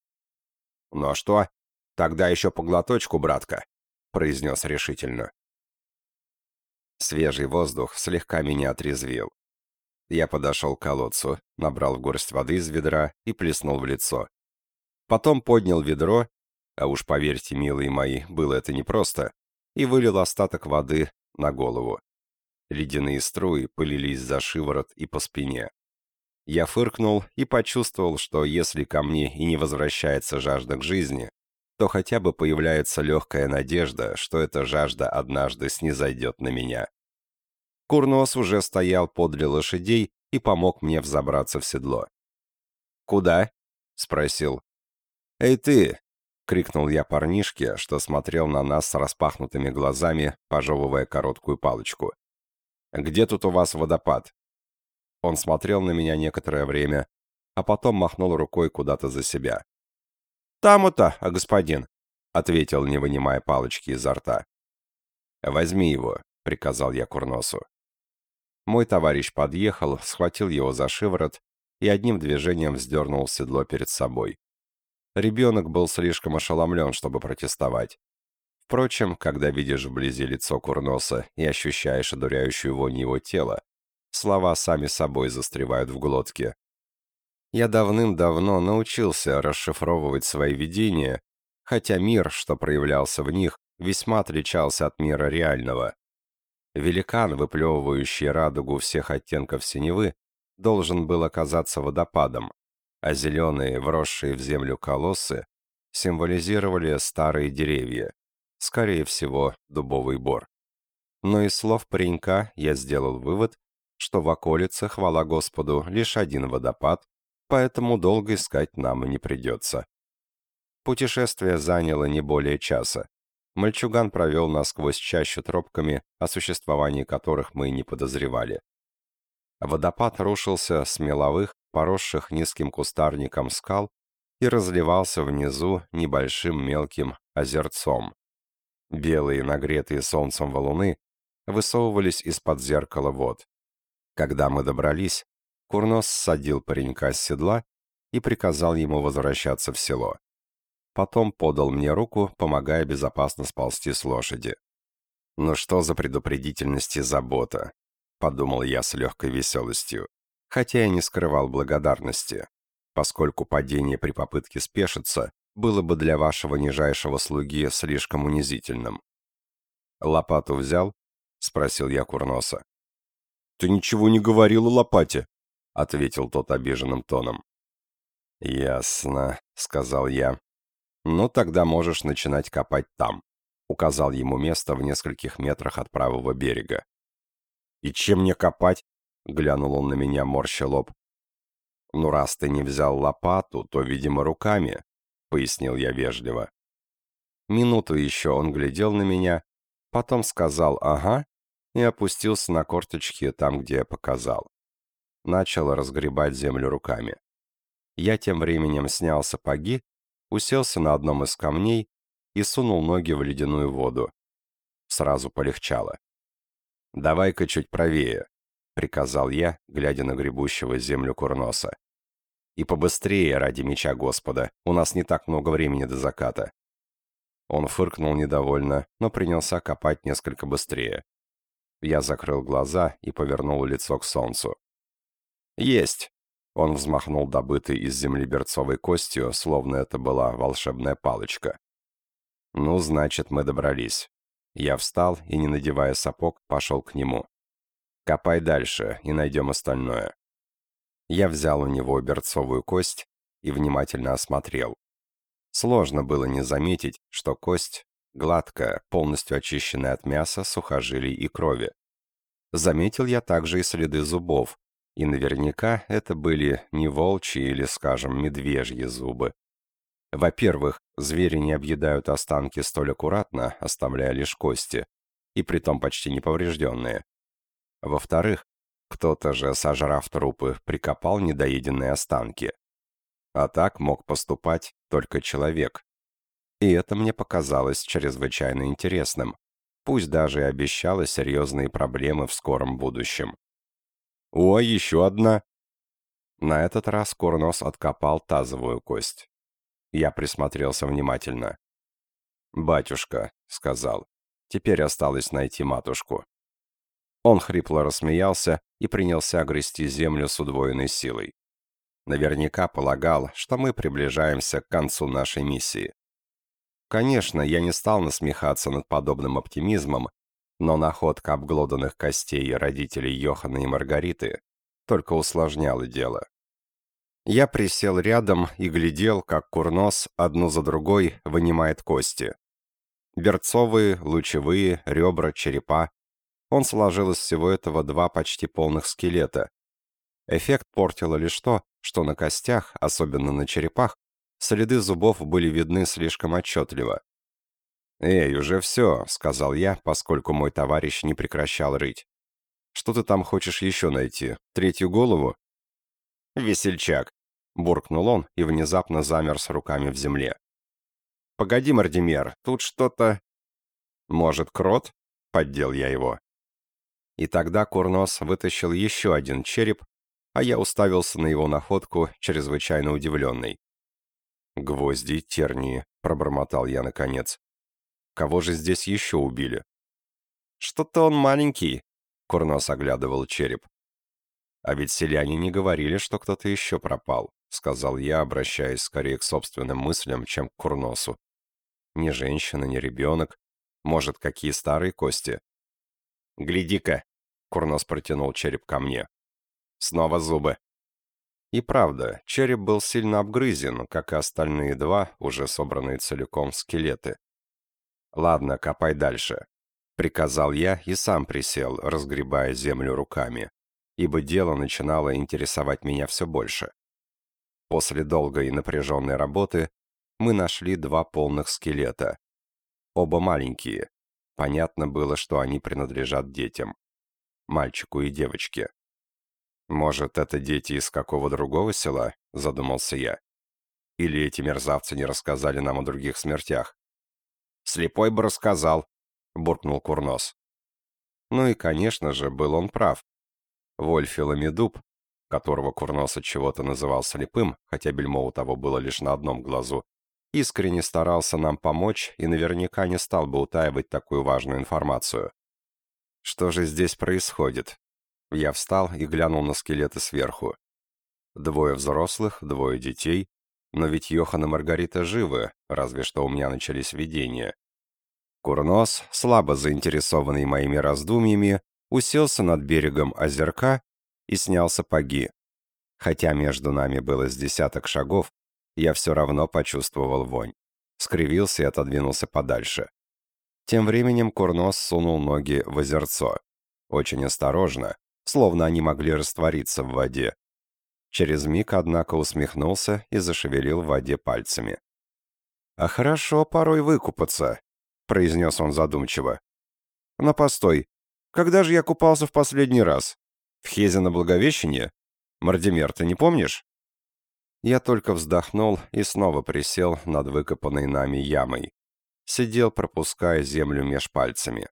«Ну а что? Тогда еще по глоточку, братка», — произнес решительно. Свежий воздух слегка меня отрезвил. Я подошел к колодцу, набрал в горсть воды из ведра и плеснул в лицо. Потом поднял ведро, а уж поверьте, милые мои, было это непросто, и вылил остаток воды на голову. Ледяные струи пылились за шиворот и по спине. Я фыркнул и почувствовал, что если ко мне и не возвращается жажда к жизни, то хотя бы появляется легкая надежда, что эта жажда однажды снизойдет на меня. Курнос уже стоял подле лошадей и помог мне взобраться в седло. «Куда?» — спросил. «Эй ты!» — крикнул я парнишке, что смотрел на нас с распахнутыми глазами, пожевывая короткую палочку. «Где тут у вас водопад?» Он смотрел на меня некоторое время, а потом махнул рукой куда-то за себя. «Там-то, а господин», — ответил, не вынимая палочки изо рта. «Возьми его», — приказал я Курносу. Мой товарищ подъехал, схватил его за шиворот и одним движением вздернул седло перед собой. Ребенок был слишком ошеломлен, чтобы протестовать. Впрочем, когда видишь вблизи лицо Курноса и ощущаешь одуряющую вонь его тела, слова сами собой застревают в глотке. Я давным-давно научился расшифровывать свои видения, хотя мир, что проявлялся в них, весьма отличался от мира реального. Великан, выплевывающий радугу всех оттенков синевы, должен был оказаться водопадом, а зеленые, вросшие в землю колоссы, символизировали старые деревья, скорее всего, дубовый бор. Но из слов паренька я сделал вывод, что в околице, хвала Господу, лишь один водопад, поэтому долго искать нам и не придется. Путешествие заняло не более часа. Мальчуган провел нас сквозь чащу тропками, о существовании которых мы не подозревали. Водопад рушился с меловых, поросших низким кустарником скал и разливался внизу небольшим мелким озерцом. Белые, нагретые солнцем валуны, высовывались из-под зеркала вод. Когда мы добрались, Курнос садил паренька с седла и приказал ему возвращаться в село. Потом подал мне руку, помогая безопасно сползти с лошади. «Ну что за предупредительность и забота?» — подумал я с легкой веселостью, хотя и не скрывал благодарности, поскольку падение при попытке спешиться было бы для вашего нижайшего слуги слишком унизительным. «Лопату взял?» — спросил я Курноса. «Ты ничего не говорил о лопате», — ответил тот обиженным тоном. «Ясно», — сказал я. «Ну, тогда можешь начинать копать там», — указал ему место в нескольких метрах от правого берега. «И чем мне копать?» — глянул он на меня, морща лоб. «Ну, раз ты не взял лопату, то, видимо, руками», — пояснил я вежливо. Минуту еще он глядел на меня, потом сказал «ага» и опустился на корточки там, где я показал начал разгребать землю руками. Я тем временем снял сапоги, уселся на одном из камней и сунул ноги в ледяную воду. Сразу полегчало. «Давай-ка чуть правее», — приказал я, глядя на гребущего землю курноса. «И побыстрее, ради меча Господа, у нас не так много времени до заката». Он фыркнул недовольно, но принялся копать несколько быстрее. Я закрыл глаза и повернул лицо к солнцу. «Есть!» Он взмахнул добытой из земли берцовой костью, словно это была волшебная палочка. «Ну, значит, мы добрались». Я встал и, не надевая сапог, пошел к нему. «Копай дальше, и найдем остальное». Я взял у него берцовую кость и внимательно осмотрел. Сложно было не заметить, что кость гладкая, полностью очищенная от мяса, сухожилий и крови. Заметил я также и следы зубов, и наверняка это были не волчьи или, скажем, медвежьи зубы. Во-первых, звери не объедают останки столь аккуратно, оставляя лишь кости, и притом почти неповрежденные. Во-вторых, Кто-то же, сожрав трупы, прикопал недоеденные останки. А так мог поступать только человек. И это мне показалось чрезвычайно интересным, пусть даже и обещало серьезные проблемы в скором будущем. «О, еще одна!» На этот раз Курнос откопал тазовую кость. Я присмотрелся внимательно. «Батюшка», — сказал, — «теперь осталось найти матушку». Он хрипло рассмеялся и принялся грести землю с удвоенной силой. Наверняка полагал, что мы приближаемся к концу нашей миссии. Конечно, я не стал насмехаться над подобным оптимизмом, но находка обглоданных костей родителей Йохана и Маргариты только усложняла дело. Я присел рядом и глядел, как Курнос одну за другой вынимает кости. Берцовые, лучевые, ребра, черепа. Он сложил из всего этого два почти полных скелета. Эффект портило лишь то, что на костях, особенно на черепах, следы зубов были видны слишком отчетливо. «Эй, уже все», — сказал я, поскольку мой товарищ не прекращал рыть. «Что ты там хочешь еще найти? Третью голову?» «Весельчак», — буркнул он и внезапно замер с руками в земле. «Погоди, Мардимер, тут что-то...» «Может, крот?» — поддел я его. И тогда Курнос вытащил еще один череп, а я уставился на его находку, чрезвычайно удивленный. «Гвозди, тернии», — пробормотал я наконец. «Кого же здесь еще убили?» «Что-то он маленький», — Курнос оглядывал череп. «А ведь селяне не говорили, что кто-то еще пропал», — сказал я, обращаясь скорее к собственным мыслям, чем к Курносу. «Ни женщина, ни ребенок. Может, какие старые кости?» «Гляди-ка!» — Курнос протянул череп ко мне. «Снова зубы!» И правда, череп был сильно обгрызен, как и остальные два, уже собранные целиком скелеты. «Ладно, копай дальше», — приказал я и сам присел, разгребая землю руками ибо дело начинало интересовать меня все больше. После долгой и напряженной работы мы нашли два полных скелета. Оба маленькие. Понятно было, что они принадлежат детям. Мальчику и девочке. «Может, это дети из какого другого села?» – задумался я. «Или эти мерзавцы не рассказали нам о других смертях?» «Слепой бы рассказал», – буркнул Курнос. Ну и, конечно же, был он прав. Вольфиламидуб, которого Курнос от чего-то называл слепым, хотя бельмо у того было лишь на одном глазу, искренне старался нам помочь и наверняка не стал бы утаивать такую важную информацию. Что же здесь происходит? Я встал и глянул на скелеты сверху. Двое взрослых, двое детей, но ведь Йохан и Маргарита живы, разве что у меня начались видения. Курнос, слабо заинтересованный моими раздумьями, уселся над берегом озерка и снял сапоги. Хотя между нами было с десяток шагов, я все равно почувствовал вонь. Скривился и отодвинулся подальше. Тем временем Курнос сунул ноги в озерцо. Очень осторожно, словно они могли раствориться в воде. Через миг, однако, усмехнулся и зашевелил в воде пальцами. «А хорошо порой выкупаться», — произнес он задумчиво. «Но постой, когда же я купался в последний раз? В Хезе на Благовещение? Мардимер, ты не помнишь? Я только вздохнул и снова присел над выкопанной нами ямой. Сидел, пропуская землю меж пальцами.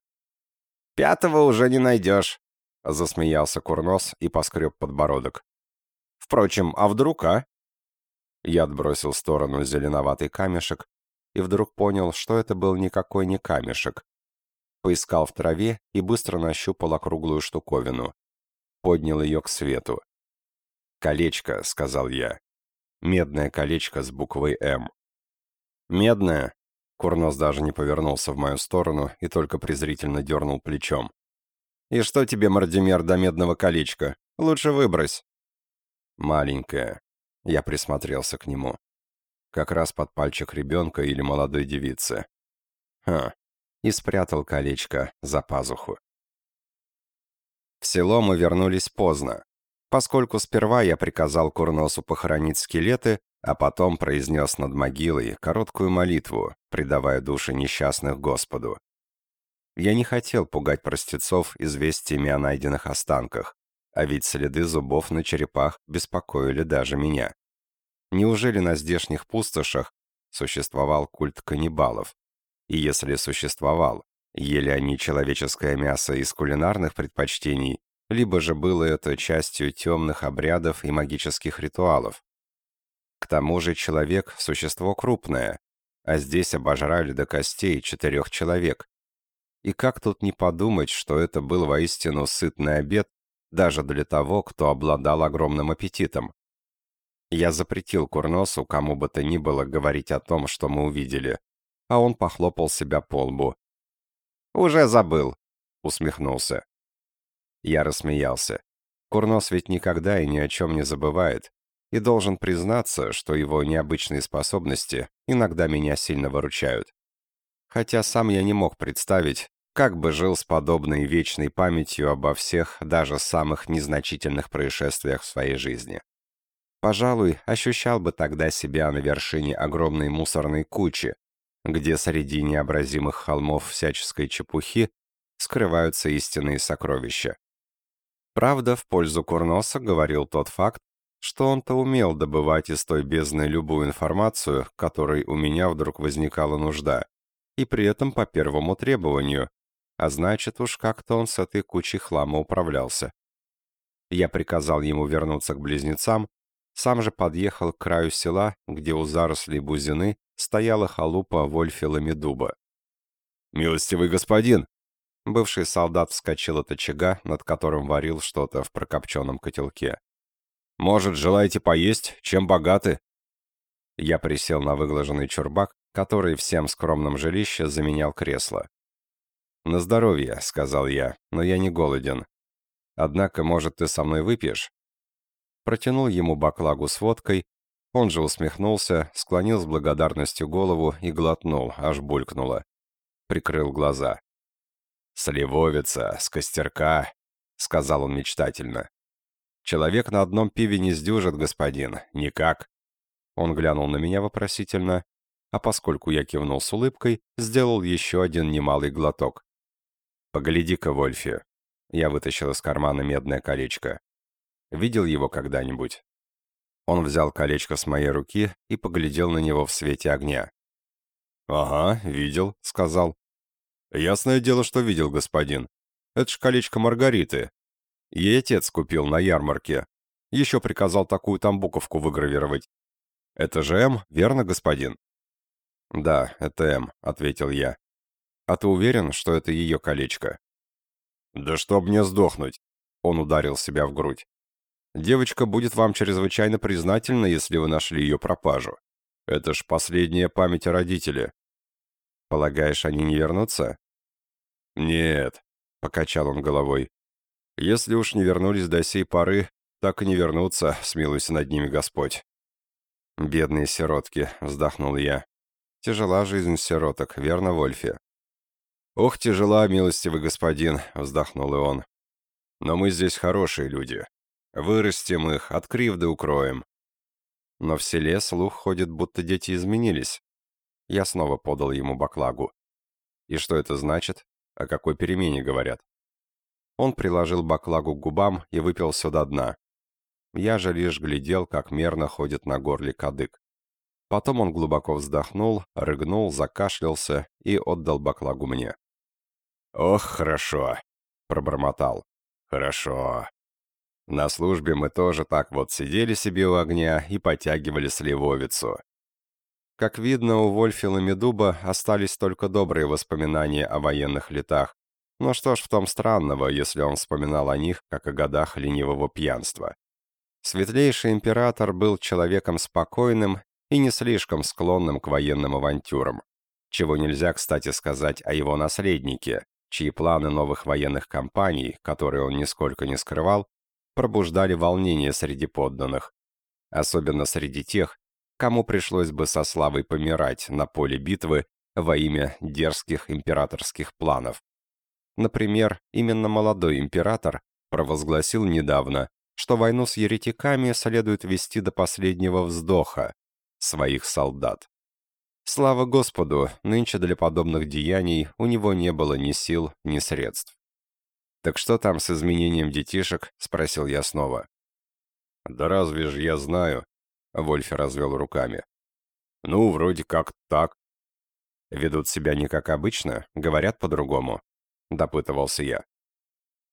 «Пятого уже не найдешь», — засмеялся Курнос и поскреб подбородок. «Впрочем, а вдруг, а?» Я отбросил в сторону зеленоватый камешек и вдруг понял, что это был никакой не камешек, Поискал в траве и быстро нащупал округлую штуковину. Поднял ее к свету. «Колечко», — сказал я. «Медное колечко с буквой «М». «Медное?» Курнос даже не повернулся в мою сторону и только презрительно дернул плечом. «И что тебе, Мардимер, до медного колечка? Лучше выбрось». «Маленькое». Я присмотрелся к нему. Как раз под пальчик ребенка или молодой девицы. Ха, и спрятал колечко за пазуху. В село мы вернулись поздно, поскольку сперва я приказал Курносу похоронить скелеты, а потом произнес над могилой короткую молитву, предавая души несчастных Господу. Я не хотел пугать простецов известиями о найденных останках. А ведь следы зубов на черепах беспокоили даже меня. Неужели на здешних пустошах существовал культ каннибалов? И если существовал, ели они человеческое мясо из кулинарных предпочтений, либо же было это частью темных обрядов и магических ритуалов. К тому же человек – существо крупное, а здесь обожрали до костей четырех человек. И как тут не подумать, что это был воистину сытный обед даже для того, кто обладал огромным аппетитом. Я запретил Курносу кому бы то ни было говорить о том, что мы увидели, а он похлопал себя по лбу. «Уже забыл», — усмехнулся. Я рассмеялся. Курнос ведь никогда и ни о чем не забывает, и должен признаться, что его необычные способности иногда меня сильно выручают. Хотя сам я не мог представить, как бы жил с подобной вечной памятью обо всех, даже самых незначительных происшествиях в своей жизни. Пожалуй, ощущал бы тогда себя на вершине огромной мусорной кучи, где среди необразимых холмов всяческой чепухи скрываются истинные сокровища. Правда, в пользу Курноса говорил тот факт, что он-то умел добывать из той бездны любую информацию, которой у меня вдруг возникала нужда, и при этом по первому требованию, а значит уж как-то он с этой кучей хлама управлялся. Я приказал ему вернуться к близнецам, сам же подъехал к краю села, где у зарослей бузины стояла халупа Вольфила Медуба. «Милостивый господин!» Бывший солдат вскочил от очага, над которым варил что-то в прокопченном котелке. Может, желаете поесть? Чем богаты?» Я присел на выглаженный чурбак, который всем скромном жилище заменял кресло. «На здоровье», — сказал я, — «но я не голоден. Однако, может, ты со мной выпьешь?» Протянул ему баклагу с водкой, он же усмехнулся, склонил с благодарностью голову и глотнул, аж булькнуло. Прикрыл глаза. «Сливовица, с костерка», — сказал он мечтательно. Человек на одном пиве не сдюжит, господин. Никак. Он глянул на меня вопросительно, а поскольку я кивнул с улыбкой, сделал еще один немалый глоток. «Погляди-ка, Вольфи». Я вытащил из кармана медное колечко. «Видел его когда-нибудь?» Он взял колечко с моей руки и поглядел на него в свете огня. «Ага, видел», — сказал. «Ясное дело, что видел, господин. Это ж колечко Маргариты, Ей отец купил на ярмарке. Еще приказал такую там буковку выгравировать. Это же М, верно, господин? Да, это М, ответил я. А ты уверен, что это ее колечко? Да чтоб мне сдохнуть. Он ударил себя в грудь. Девочка будет вам чрезвычайно признательна, если вы нашли ее пропажу. Это ж последняя память о родителе. Полагаешь, они не вернутся? Нет, покачал он головой. Если уж не вернулись до сей поры, так и не вернутся, смилуйся над ними Господь. «Бедные сиротки», — вздохнул я. «Тяжела жизнь сироток, верно, Вольфе?» «Ох, тяжела, милостивый господин», — вздохнул и он. «Но мы здесь хорошие люди. Вырастим их, от кривды укроем». Но в селе слух ходит, будто дети изменились. Я снова подал ему баклагу. «И что это значит? О какой перемене говорят?» Он приложил баклагу к губам и выпил все до дна. Я же лишь глядел, как мерно ходит на горле кадык. Потом он глубоко вздохнул, рыгнул, закашлялся и отдал баклагу мне. «Ох, хорошо!» — пробормотал. «Хорошо!» На службе мы тоже так вот сидели себе у огня и потягивали сливовицу. Как видно, у Вольфила Медуба остались только добрые воспоминания о военных летах, но что ж в том странного, если он вспоминал о них, как о годах ленивого пьянства? Светлейший император был человеком спокойным и не слишком склонным к военным авантюрам. Чего нельзя, кстати, сказать о его наследнике, чьи планы новых военных кампаний, которые он нисколько не скрывал, пробуждали волнение среди подданных. Особенно среди тех, кому пришлось бы со славой помирать на поле битвы во имя дерзких императорских планов. Например, именно молодой император провозгласил недавно, что войну с еретиками следует вести до последнего вздоха своих солдат. Слава Господу, нынче для подобных деяний у него не было ни сил, ни средств. «Так что там с изменением детишек?» — спросил я снова. «Да разве же я знаю?» — Вольфи развел руками. «Ну, вроде как так». «Ведут себя не как обычно, говорят по-другому», — допытывался я.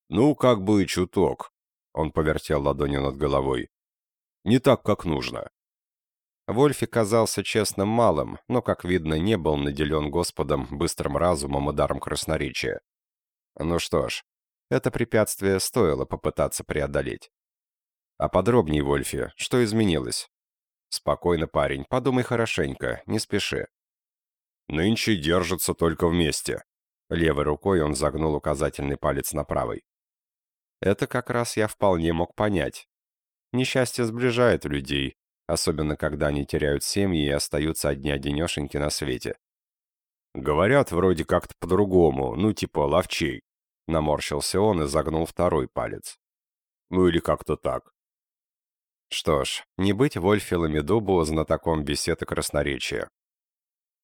«Ну, как бы чуток», — он повертел ладонью над головой. «Не так, как нужно». Вольфи казался честным малым, но, как видно, не был наделен Господом быстрым разумом и даром красноречия. Ну что ж, это препятствие стоило попытаться преодолеть. А подробнее, Вольфи, что изменилось? Спокойно, парень, подумай хорошенько, не спеши. Нынче держатся только вместе. Левой рукой он загнул указательный палец на правой. Это как раз я вполне мог понять. Несчастье сближает людей, особенно когда они теряют семьи и остаются одни-одинешеньки на свете. Говорят вроде как-то по-другому, ну типа ловчей. Наморщился он и загнул второй палец. Ну или как-то так. Что ж, не быть Вольфилом и Дубу знатоком бесед и красноречия.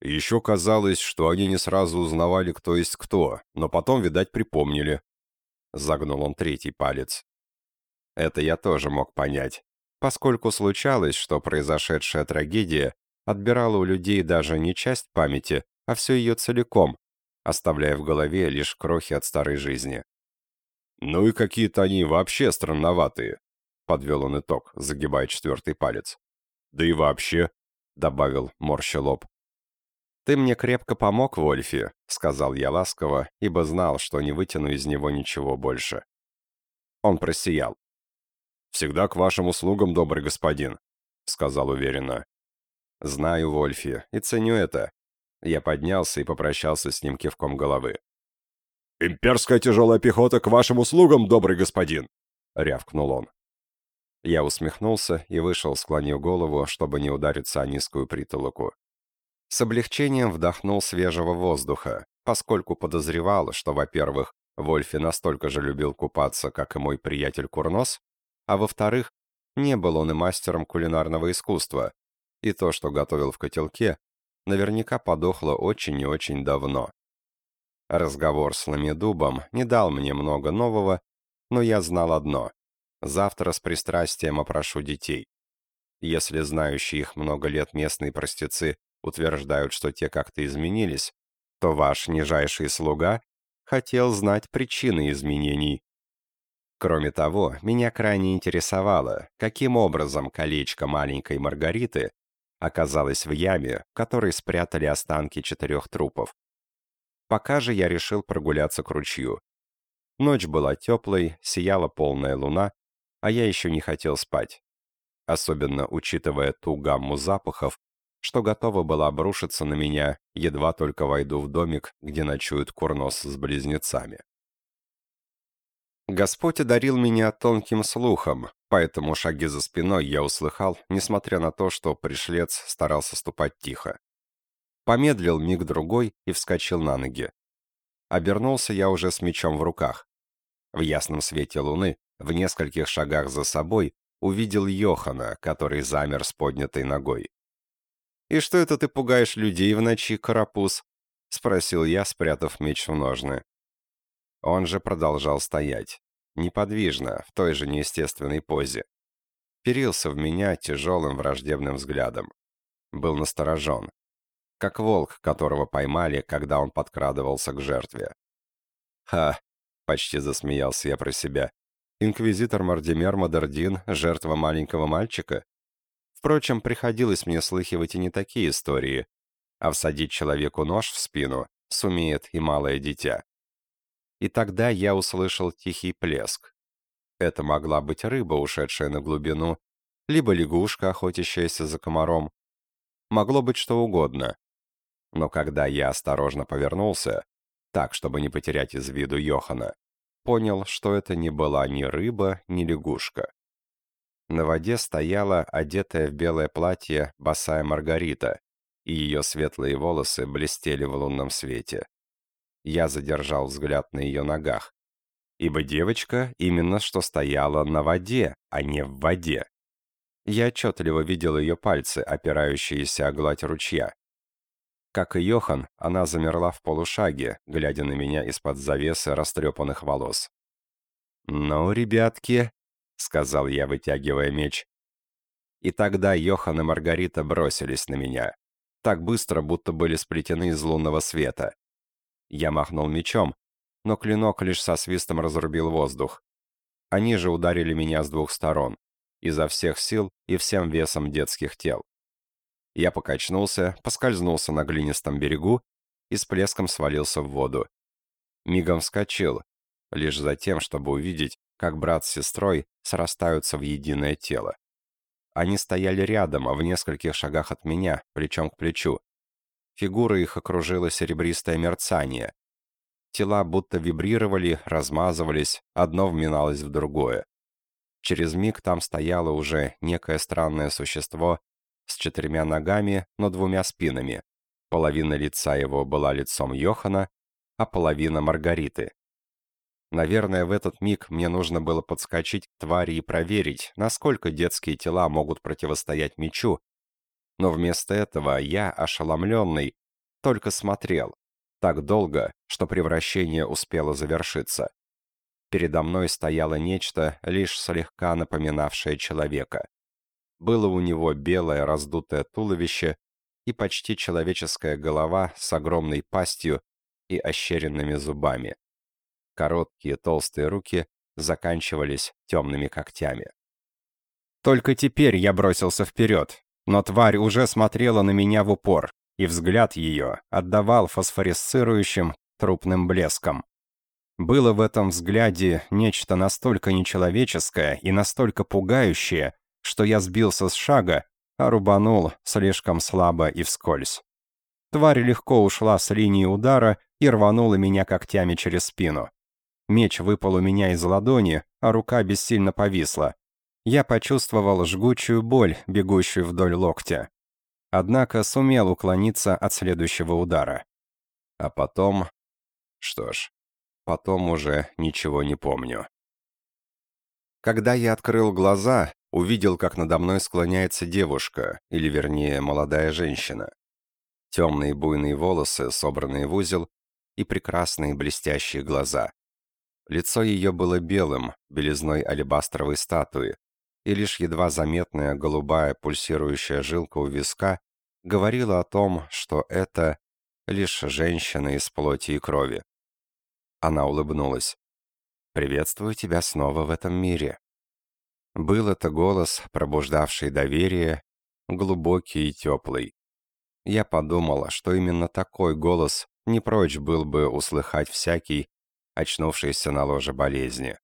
Еще казалось, что они не сразу узнавали, кто есть кто, но потом, видать, припомнили. Загнул он третий палец. Это я тоже мог понять, поскольку случалось, что произошедшая трагедия отбирала у людей даже не часть памяти, а все ее целиком, оставляя в голове лишь крохи от старой жизни. «Ну и какие-то они вообще странноватые», — подвел он итог, загибая четвертый палец. «Да и вообще», — добавил морща лоб. «Ты мне крепко помог, Вольфи», — сказал я ласково, ибо знал, что не вытяну из него ничего больше. Он просиял. «Всегда к вашим услугам, добрый господин», — сказал уверенно. «Знаю, Вольфи, и ценю это. Я поднялся и попрощался с ним кивком головы. «Имперская тяжелая пехота к вашим услугам, добрый господин!» — рявкнул он. Я усмехнулся и вышел, склонив голову, чтобы не удариться о низкую притолоку. С облегчением вдохнул свежего воздуха, поскольку подозревал, что, во-первых, Вольфи настолько же любил купаться, как и мой приятель Курнос, а во-вторых, не был он и мастером кулинарного искусства, и то, что готовил в котелке, наверняка подохла очень и очень давно. Разговор с Ламедубом не дал мне много нового, но я знал одно. Завтра с пристрастием опрошу детей. Если знающие их много лет местные простецы утверждают, что те как-то изменились, то ваш нижайший слуга хотел знать причины изменений. Кроме того, меня крайне интересовало, каким образом колечко маленькой Маргариты оказалась в яме, в которой спрятали останки четырех трупов. Пока же я решил прогуляться к ручью. Ночь была теплой, сияла полная луна, а я еще не хотел спать. Особенно учитывая ту гамму запахов, что готова была обрушиться на меня, едва только войду в домик, где ночует Курнос с близнецами. Господь одарил меня тонким слухом, поэтому шаги за спиной я услыхал, несмотря на то, что пришлец старался ступать тихо. Помедлил миг-другой и вскочил на ноги. Обернулся я уже с мечом в руках. В ясном свете луны, в нескольких шагах за собой, увидел Йохана, который замер с поднятой ногой. «И что это ты пугаешь людей в ночи, карапуз?» — спросил я, спрятав меч в ножны. Он же продолжал стоять, неподвижно, в той же неестественной позе. Перился в меня тяжелым враждебным взглядом. Был насторожен. Как волк, которого поймали, когда он подкрадывался к жертве. «Ха!» — почти засмеялся я про себя. «Инквизитор Мардимер Мадердин — жертва маленького мальчика?» Впрочем, приходилось мне слыхивать и не такие истории. А всадить человеку нож в спину сумеет и малое дитя. И тогда я услышал тихий плеск. Это могла быть рыба, ушедшая на глубину, либо лягушка, охотящаяся за комаром. Могло быть что угодно. Но когда я осторожно повернулся, так, чтобы не потерять из виду Йохана, понял, что это не была ни рыба, ни лягушка. На воде стояла, одетая в белое платье, босая Маргарита, и ее светлые волосы блестели в лунном свете. Я задержал взгляд на ее ногах. Ибо девочка именно что стояла на воде, а не в воде. Я отчетливо видел ее пальцы, опирающиеся о гладь ручья. Как и Йохан, она замерла в полушаге, глядя на меня из-под завесы растрепанных волос. «Ну, ребятки», — сказал я, вытягивая меч. И тогда Йохан и Маргарита бросились на меня. Так быстро, будто были сплетены из лунного света. Я махнул мечом, но клинок лишь со свистом разрубил воздух. Они же ударили меня с двух сторон, изо всех сил и всем весом детских тел. Я покачнулся, поскользнулся на глинистом берегу и с плеском свалился в воду. Мигом вскочил, лишь за тем, чтобы увидеть, как брат с сестрой срастаются в единое тело. Они стояли рядом, а в нескольких шагах от меня, плечом к плечу. Фигуры их окружило серебристое мерцание. Тела будто вибрировали, размазывались, одно вминалось в другое. Через миг там стояло уже некое странное существо с четырьмя ногами, но двумя спинами. Половина лица его была лицом Йохана, а половина Маргариты. Наверное, в этот миг мне нужно было подскочить к твари и проверить, насколько детские тела могут противостоять мечу, но вместо этого я, ошеломленный, только смотрел, так долго, что превращение успело завершиться. Передо мной стояло нечто, лишь слегка напоминавшее человека. Было у него белое раздутое туловище и почти человеческая голова с огромной пастью и ощеренными зубами. Короткие толстые руки заканчивались темными когтями. Только теперь я бросился вперед, но тварь уже смотрела на меня в упор, и взгляд ее отдавал фосфоресцирующим трупным блеском. Было в этом взгляде нечто настолько нечеловеческое и настолько пугающее, что я сбился с шага, а рубанул слишком слабо и вскользь. Тварь легко ушла с линии удара и рванула меня когтями через спину. Меч выпал у меня из ладони, а рука бессильно повисла. Я почувствовал жгучую боль, бегущую вдоль локтя. Однако сумел уклониться от следующего удара. А потом... Что ж, потом уже ничего не помню. Когда я открыл глаза, увидел, как надо мной склоняется девушка, или вернее, молодая женщина. Темные буйные волосы, собранные в узел, и прекрасные блестящие глаза. Лицо ее было белым, белизной алебастровой статуи, и лишь едва заметная голубая пульсирующая жилка у виска говорила о том, что это лишь женщина из плоти и крови. Она улыбнулась. «Приветствую тебя снова в этом мире». Был это голос, пробуждавший доверие, глубокий и теплый. Я подумала, что именно такой голос не прочь был бы услыхать всякий, очнувшийся на ложе болезни.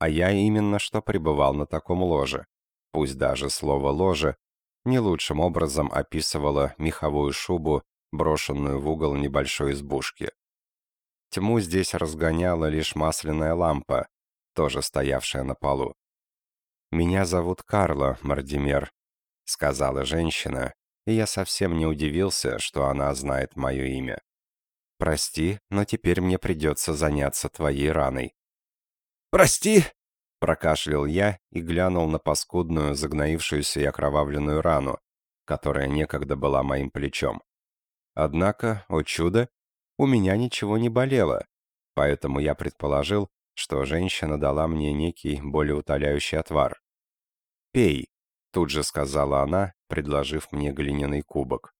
А я именно что пребывал на таком ложе. Пусть даже слово «ложе» не лучшим образом описывало меховую шубу, брошенную в угол небольшой избушки. Тьму здесь разгоняла лишь масляная лампа, тоже стоявшая на полу. «Меня зовут Карла, Мардимер», — сказала женщина, и я совсем не удивился, что она знает мое имя. Прости, но теперь мне придется заняться твоей раной». «Прости!» — прокашлял я и глянул на паскудную, загноившуюся и окровавленную рану, которая некогда была моим плечом. Однако, о чудо, у меня ничего не болело, поэтому я предположил, что женщина дала мне некий болеутоляющий отвар. «Пей», — тут же сказала она, предложив мне глиняный кубок.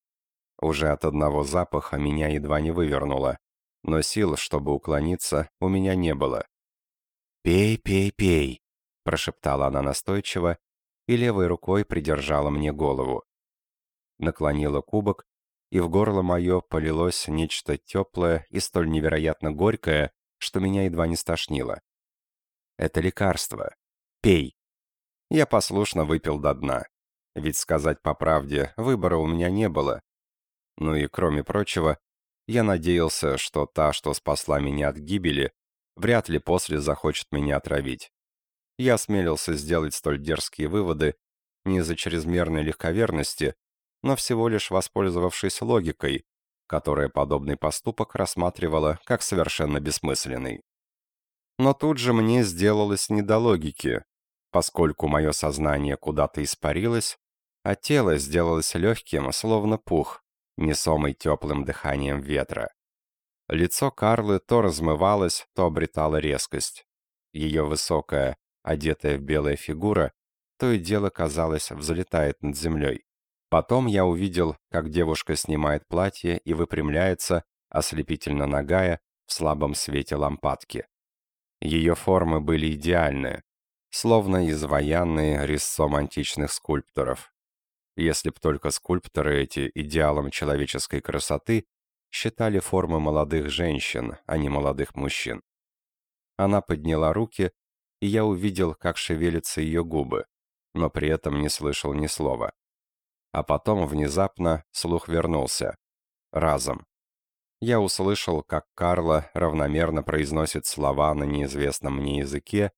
Уже от одного запаха меня едва не вывернуло, но сил, чтобы уклониться, у меня не было. «Пей, пей, пей», — прошептала она настойчиво и левой рукой придержала мне голову. Наклонила кубок, и в горло мое полилось нечто теплое и столь невероятно горькое, что меня едва не стошнило. «Это лекарство. Пей». Я послушно выпил до дна. Ведь сказать по правде, выбора у меня не было, ну и, кроме прочего, я надеялся, что та, что спасла меня от гибели, вряд ли после захочет меня отравить. Я осмелился сделать столь дерзкие выводы не из-за чрезмерной легковерности, но всего лишь воспользовавшись логикой, которая подобный поступок рассматривала как совершенно бессмысленный. Но тут же мне сделалось не до логики, поскольку мое сознание куда-то испарилось, а тело сделалось легким, словно пух, несомый теплым дыханием ветра. Лицо Карлы то размывалось, то обретало резкость. Ее высокая, одетая в белая фигура, то и дело, казалось, взлетает над землей. Потом я увидел, как девушка снимает платье и выпрямляется, ослепительно нагая, в слабом свете лампадки. Ее формы были идеальны, словно изваянные резцом античных скульпторов. Если б только скульпторы эти идеалом человеческой красоты считали формы молодых женщин, а не молодых мужчин. Она подняла руки, и я увидел, как шевелятся ее губы, но при этом не слышал ни слова. А потом внезапно слух вернулся. Разом. Я услышал, как Карла равномерно произносит слова на неизвестном мне языке,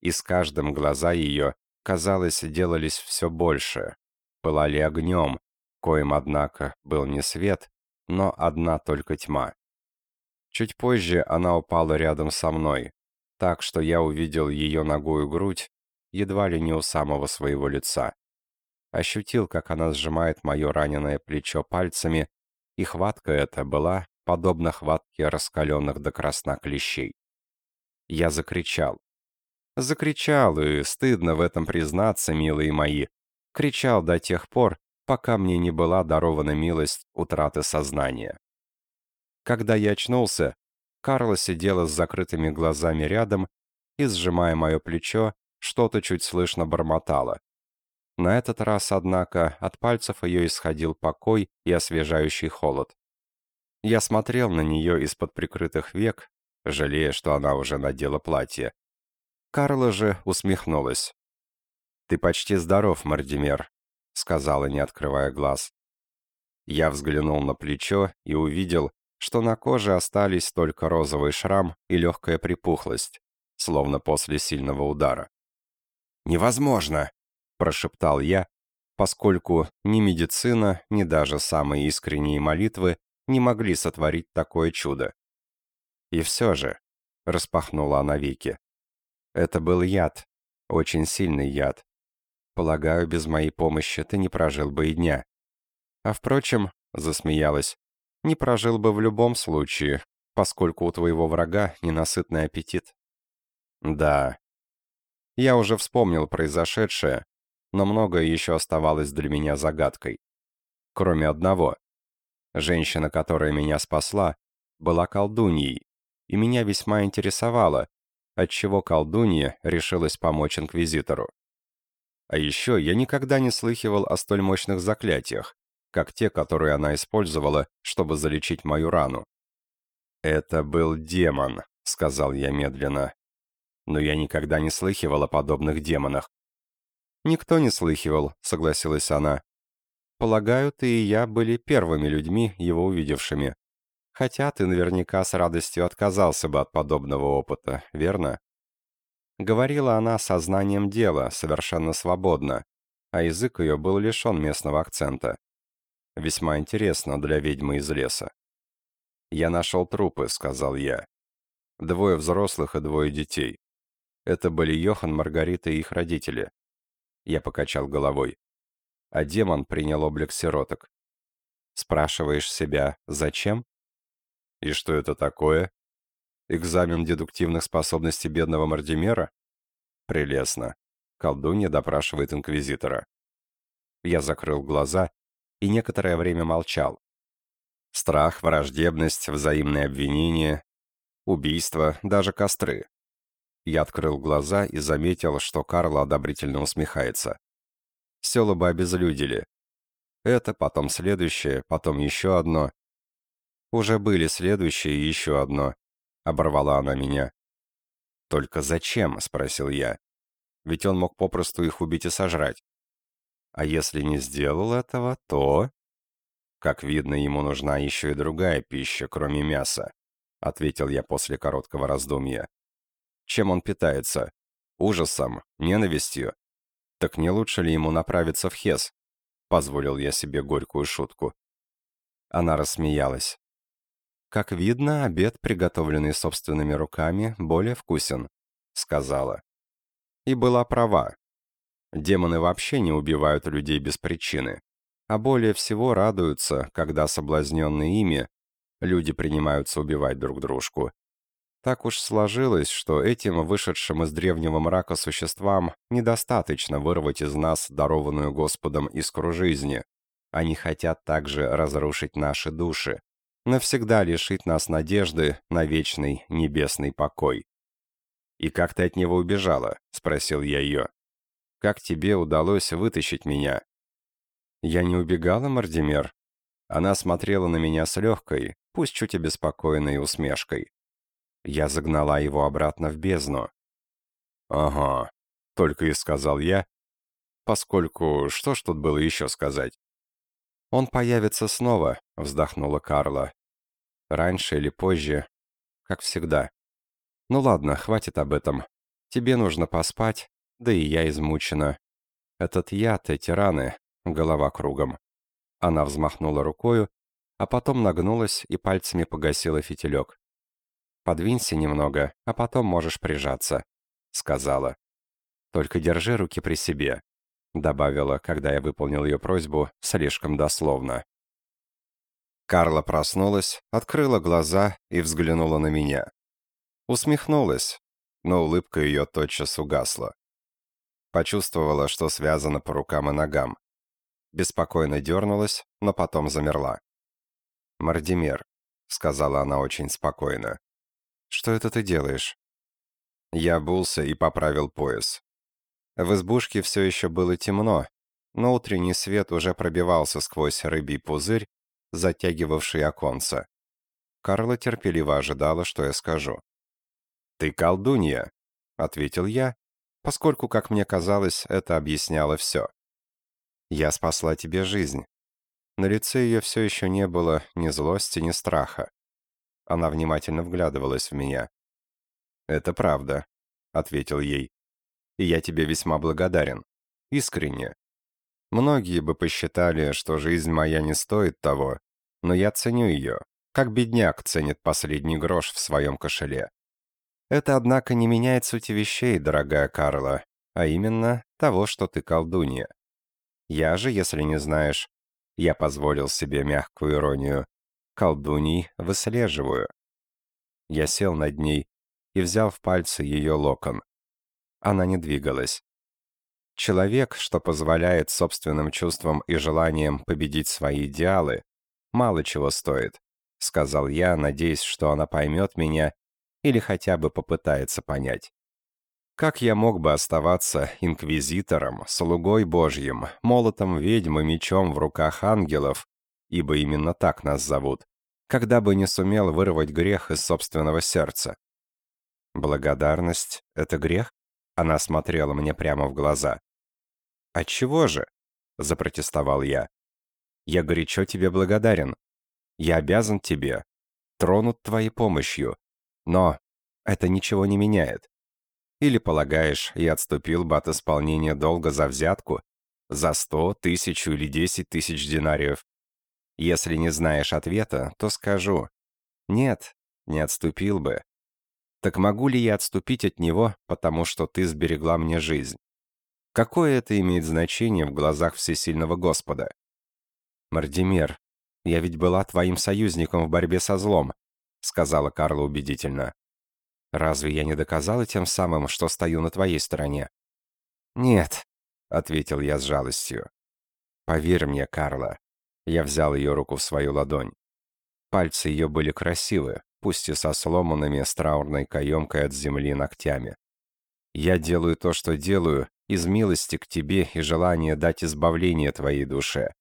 и с каждым глаза ее, казалось, делались все больше, пылали огнем, коим, однако, был не свет, но одна только тьма. Чуть позже она упала рядом со мной, так что я увидел ее ногую грудь едва ли не у самого своего лица. Ощутил, как она сжимает мое раненое плечо пальцами, и хватка эта была подобна хватке раскаленных до красна клещей. Я закричал. Закричал, и стыдно в этом признаться, милые мои. Кричал до тех пор, пока мне не была дарована милость утраты сознания. Когда я очнулся, Карла сидела с закрытыми глазами рядом и, сжимая мое плечо, что-то чуть слышно бормотала. На этот раз, однако, от пальцев ее исходил покой и освежающий холод. Я смотрел на нее из-под прикрытых век, жалея, что она уже надела платье. Карла же усмехнулась. «Ты почти здоров, Мардимер», — сказала, не открывая глаз. Я взглянул на плечо и увидел, что на коже остались только розовый шрам и легкая припухлость, словно после сильного удара. «Невозможно!» – прошептал я, поскольку ни медицина, ни даже самые искренние молитвы не могли сотворить такое чудо. И все же, распахнула она веки, это был яд, очень сильный яд. Полагаю, без моей помощи ты не прожил бы и дня. А впрочем, засмеялась, не прожил бы в любом случае, поскольку у твоего врага ненасытный аппетит. Да, я уже вспомнил произошедшее, но многое еще оставалось для меня загадкой. Кроме одного. Женщина, которая меня спасла, была колдуньей, и меня весьма интересовало, отчего колдунья решилась помочь инквизитору. А еще я никогда не слыхивал о столь мощных заклятиях, как те, которые она использовала, чтобы залечить мою рану. «Это был демон», — сказал я медленно но я никогда не слыхивал о подобных демонах. «Никто не слыхивал», — согласилась она. «Полагаю, ты и я были первыми людьми, его увидевшими. Хотя ты наверняка с радостью отказался бы от подобного опыта, верно?» Говорила она со знанием дела, совершенно свободно, а язык ее был лишен местного акцента. Весьма интересно для ведьмы из леса. «Я нашел трупы», — сказал я. «Двое взрослых и двое детей. Это были Йохан, Маргарита и их родители. Я покачал головой. А демон принял облик сироток. Спрашиваешь себя, зачем? И что это такое? Экзамен дедуктивных способностей бедного Мардимера? Прелестно. Колдунья допрашивает инквизитора. Я закрыл глаза и некоторое время молчал. Страх, враждебность, взаимные обвинения, убийства, даже костры. Я открыл глаза и заметил, что Карл одобрительно усмехается. Села бы обезлюдили. Это, потом следующее, потом еще одно. Уже были следующее и еще одно. Оборвала она меня. «Только зачем?» — спросил я. «Ведь он мог попросту их убить и сожрать. А если не сделал этого, то...» «Как видно, ему нужна еще и другая пища, кроме мяса», — ответил я после короткого раздумья. Чем он питается? Ужасом? Ненавистью? Так не лучше ли ему направиться в Хес? Позволил я себе горькую шутку. Она рассмеялась. «Как видно, обед, приготовленный собственными руками, более вкусен», — сказала. И была права. Демоны вообще не убивают людей без причины, а более всего радуются, когда, соблазненные ими, люди принимаются убивать друг дружку. Так уж сложилось, что этим вышедшим из древнего мрака существам недостаточно вырвать из нас дарованную Господом искру жизни. Они хотят также разрушить наши души, навсегда лишить нас надежды на вечный небесный покой. «И как ты от него убежала?» — спросил я ее. «Как тебе удалось вытащить меня?» «Я не убегала, Мардимер». Она смотрела на меня с легкой, пусть чуть обеспокоенной усмешкой. Я загнала его обратно в бездну. «Ага», — только и сказал я, поскольку что ж тут было еще сказать? «Он появится снова», — вздохнула Карла. «Раньше или позже, как всегда. Ну ладно, хватит об этом. Тебе нужно поспать, да и я измучена. Этот яд, эти раны, голова кругом». Она взмахнула рукою, а потом нагнулась и пальцами погасила фитилек. «Подвинься немного, а потом можешь прижаться», — сказала. «Только держи руки при себе», — добавила, когда я выполнил ее просьбу слишком дословно. Карла проснулась, открыла глаза и взглянула на меня. Усмехнулась, но улыбка ее тотчас угасла. Почувствовала, что связана по рукам и ногам. Беспокойно дернулась, но потом замерла. «Мардимер», — сказала она очень спокойно. «Что это ты делаешь?» Я обулся и поправил пояс. В избушке все еще было темно, но утренний свет уже пробивался сквозь рыбий пузырь, затягивавший оконца. Карла терпеливо ожидала, что я скажу. «Ты колдунья», — ответил я, поскольку, как мне казалось, это объясняло все. «Я спасла тебе жизнь». На лице ее все еще не было ни злости, ни страха. Она внимательно вглядывалась в меня. «Это правда», — ответил ей. «И я тебе весьма благодарен. Искренне. Многие бы посчитали, что жизнь моя не стоит того, но я ценю ее, как бедняк ценит последний грош в своем кошеле. Это, однако, не меняет сути вещей, дорогая Карла, а именно того, что ты колдунья. Я же, если не знаешь, я позволил себе мягкую иронию, колдуней выслеживаю. Я сел над ней и взял в пальцы ее локон. Она не двигалась. Человек, что позволяет собственным чувствам и желаниям победить свои идеалы, мало чего стоит, сказал я, надеясь, что она поймет меня или хотя бы попытается понять. Как я мог бы оставаться инквизитором, слугой божьим, молотом ведьм и мечом в руках ангелов, ибо именно так нас зовут, когда бы не сумел вырвать грех из собственного сердца. Благодарность — это грех? Она смотрела мне прямо в глаза. «Отчего же?» — запротестовал я. «Я горячо тебе благодарен. Я обязан тебе. Тронут твоей помощью. Но это ничего не меняет. Или, полагаешь, я отступил бы от исполнения долга за взятку? За сто, тысячу или десять тысяч динариев? Если не знаешь ответа, то скажу. Нет, не отступил бы. Так могу ли я отступить от него, потому что ты сберегла мне жизнь? Какое это имеет значение в глазах всесильного Господа? Мардимер, я ведь была твоим союзником в борьбе со злом, сказала Карла убедительно. Разве я не доказала тем самым, что стою на твоей стороне? Нет, ответил я с жалостью. Поверь мне, Карла, я взял ее руку в свою ладонь. Пальцы ее были красивы, пусть и со сломанными с траурной каемкой от земли ногтями. Я делаю то, что делаю, из милости к тебе и желания дать избавление твоей душе.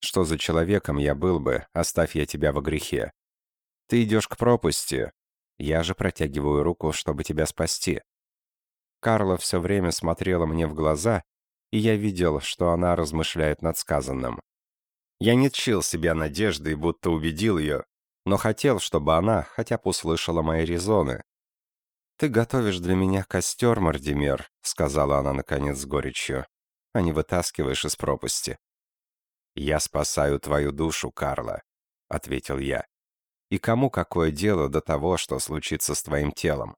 Что за человеком я был бы, оставь я тебя во грехе. Ты идешь к пропасти, я же протягиваю руку, чтобы тебя спасти. Карла все время смотрела мне в глаза, и я видел, что она размышляет над сказанным. Я не тчил себя надеждой, будто убедил ее, но хотел, чтобы она хотя бы услышала мои резоны. «Ты готовишь для меня костер, Мардимер», — сказала она наконец с горечью, — «а не вытаскиваешь из пропасти». «Я спасаю твою душу, Карла», — ответил я. «И кому какое дело до того, что случится с твоим телом?»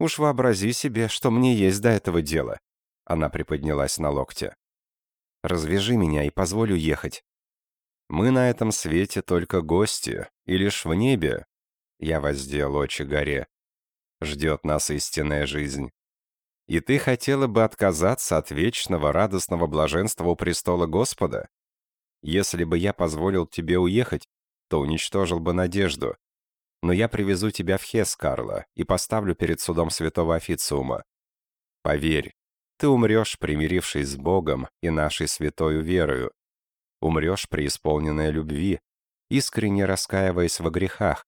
«Уж вообрази себе, что мне есть до этого дела», — она приподнялась на локте. «Развяжи меня и позволю ехать. Мы на этом свете только гости, и лишь в небе. Я воздел очи горе. Ждет нас истинная жизнь. И ты хотела бы отказаться от вечного радостного блаженства у престола Господа? Если бы я позволил тебе уехать, то уничтожил бы надежду. Но я привезу тебя в Хес, Карла, и поставлю перед судом святого официума. Поверь, ты умрешь, примирившись с Богом и нашей святою верою. Умрешь преисполненная любви, искренне раскаиваясь во грехах.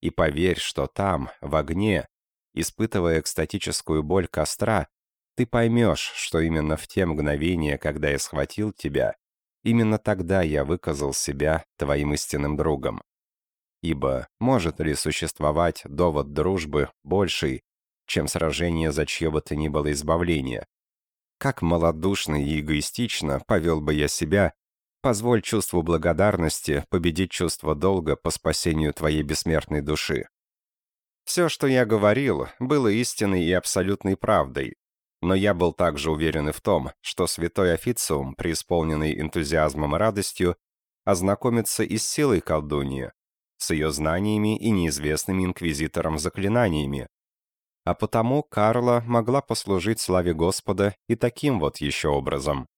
И поверь, что там, в огне, испытывая экстатическую боль костра, ты поймешь, что именно в те мгновения, когда я схватил тебя, именно тогда я выказал себя твоим истинным другом. Ибо может ли существовать довод дружбы больший, чем сражение за чье бы то ни было избавление? Как малодушно и эгоистично повел бы я себя, позволь чувству благодарности победить чувство долга по спасению твоей бессмертной души. Все, что я говорил, было истинной и абсолютной правдой, но я был также уверен и в том, что святой официум, преисполненный энтузиазмом и радостью, ознакомится и с силой колдуньи, с ее знаниями и неизвестными инквизиторам заклинаниями. А потому Карла могла послужить славе Господа и таким вот еще образом.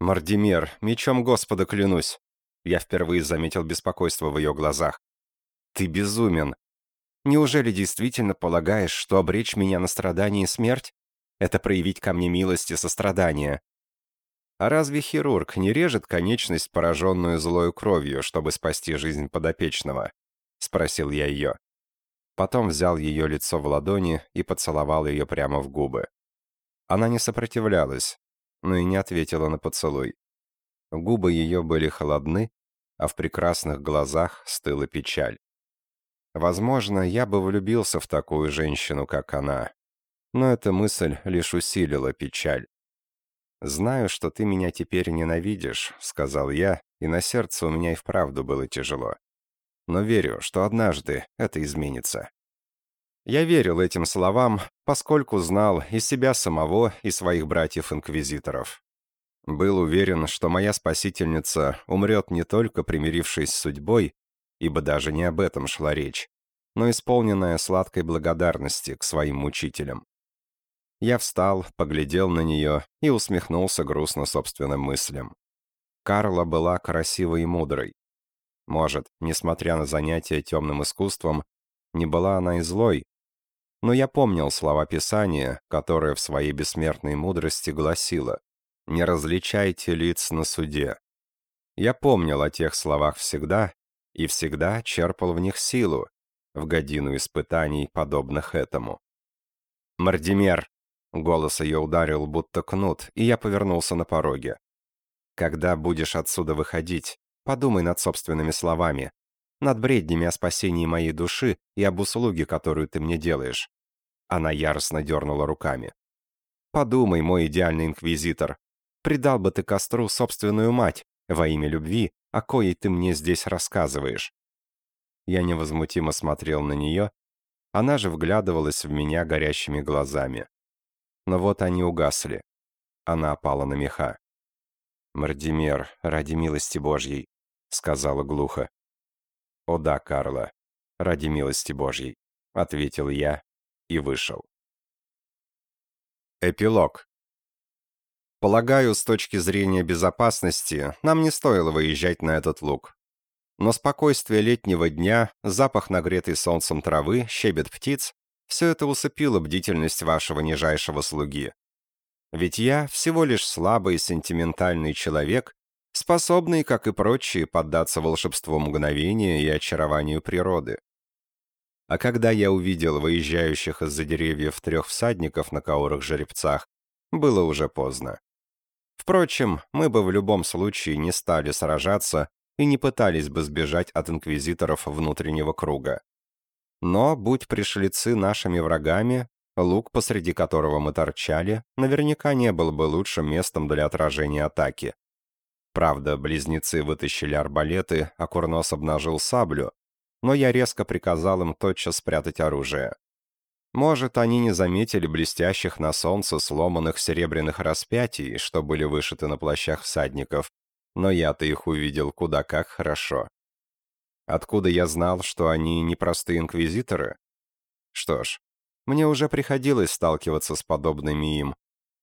«Мардимер, мечом Господа клянусь!» Я впервые заметил беспокойство в ее глазах. «Ты безумен! Неужели действительно полагаешь, что обречь меня на страдание и смерть — это проявить ко мне милость и сострадание? А разве хирург не режет конечность, пораженную злою кровью, чтобы спасти жизнь подопечного? Спросил я ее. Потом взял ее лицо в ладони и поцеловал ее прямо в губы. Она не сопротивлялась, но и не ответила на поцелуй. Губы ее были холодны, а в прекрасных глазах стыла печаль. Возможно, я бы влюбился в такую женщину, как она. Но эта мысль лишь усилила печаль. «Знаю, что ты меня теперь ненавидишь», — сказал я, и на сердце у меня и вправду было тяжело. Но верю, что однажды это изменится. Я верил этим словам, поскольку знал и себя самого, и своих братьев-инквизиторов. Был уверен, что моя спасительница умрет не только примирившись с судьбой, ибо даже не об этом шла речь, но исполненная сладкой благодарности к своим мучителям. Я встал, поглядел на нее и усмехнулся грустно собственным мыслям. Карла была красивой и мудрой. Может, несмотря на занятия темным искусством, не была она и злой, но я помнил слова Писания, которое в своей бессмертной мудрости гласило «Не различайте лиц на суде». Я помнил о тех словах всегда и всегда черпал в них силу, в годину испытаний, подобных этому. «Мардимер!» — голос ее ударил, будто кнут, и я повернулся на пороге. «Когда будешь отсюда выходить, подумай над собственными словами, над бреднями о спасении моей души и об услуге, которую ты мне делаешь». Она яростно дернула руками. «Подумай, мой идеальный инквизитор, предал бы ты костру собственную мать во имя любви, о коей ты мне здесь рассказываешь?» Я невозмутимо смотрел на нее, она же вглядывалась в меня горящими глазами. Но вот они угасли. Она опала на меха. «Мардимер, ради милости Божьей», — сказала глухо. «О да, Карла, ради милости Божьей», — ответил я и вышел. Эпилог. Полагаю, с точки зрения безопасности, нам не стоило выезжать на этот луг. Но спокойствие летнего дня, запах нагретой солнцем травы, щебет птиц — все это усыпило бдительность вашего нижайшего слуги. Ведь я всего лишь слабый и сентиментальный человек, способный, как и прочие, поддаться волшебству мгновения и очарованию природы. А когда я увидел выезжающих из-за деревьев трех всадников на каурах-жеребцах, было уже поздно. Впрочем, мы бы в любом случае не стали сражаться и не пытались бы сбежать от инквизиторов внутреннего круга. Но, будь пришлицы нашими врагами, лук, посреди которого мы торчали, наверняка не был бы лучшим местом для отражения атаки. Правда, близнецы вытащили арбалеты, а Курнос обнажил саблю, но я резко приказал им тотчас спрятать оружие. Может, они не заметили блестящих на солнце сломанных серебряных распятий, что были вышиты на плащах всадников, но я-то их увидел куда как хорошо. Откуда я знал, что они не простые инквизиторы? Что ж, мне уже приходилось сталкиваться с подобными им,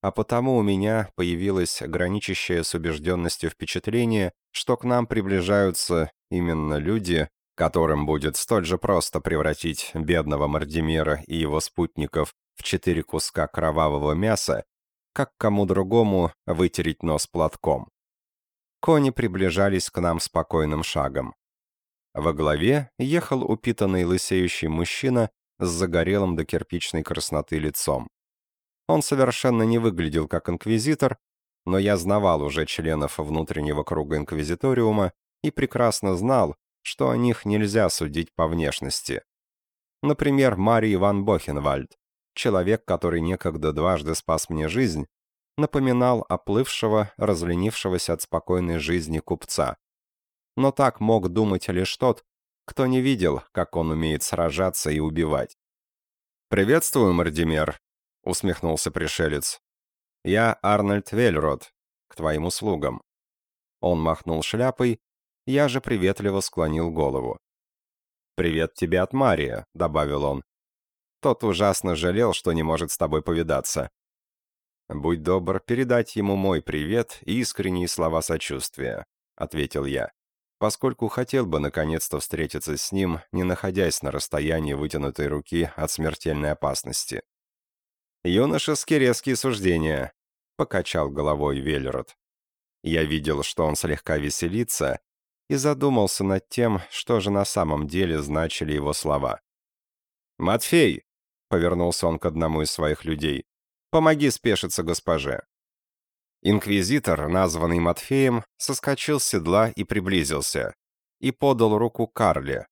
а потому у меня появилось граничащее с убежденностью впечатление, что к нам приближаются именно люди, которым будет столь же просто превратить бедного Мардимера и его спутников в четыре куска кровавого мяса, как кому другому вытереть нос платком. Кони приближались к нам спокойным шагом. Во главе ехал упитанный лысеющий мужчина с загорелым до кирпичной красноты лицом. Он совершенно не выглядел как инквизитор, но я знавал уже членов внутреннего круга инквизиториума и прекрасно знал, что о них нельзя судить по внешности. Например, Марий Ван Бохенвальд, человек, который некогда дважды спас мне жизнь, напоминал оплывшего, разленившегося от спокойной жизни купца. Но так мог думать лишь тот, кто не видел, как он умеет сражаться и убивать. «Приветствую, Мардимер», — усмехнулся пришелец. «Я Арнольд Вельрод, к твоим услугам». Он махнул шляпой, я же приветливо склонил голову. «Привет тебе от Мария», — добавил он. Тот ужасно жалел, что не может с тобой повидаться. «Будь добр передать ему мой привет и искренние слова сочувствия», — ответил я, поскольку хотел бы наконец-то встретиться с ним, не находясь на расстоянии вытянутой руки от смертельной опасности. «Юношеские резкие суждения», — покачал головой Веллерот. Я видел, что он слегка веселится, и задумался над тем, что же на самом деле значили его слова. «Матфей!» — повернулся он к одному из своих людей. «Помоги спешиться госпоже». Инквизитор, названный Матфеем, соскочил с седла и приблизился, и подал руку Карле.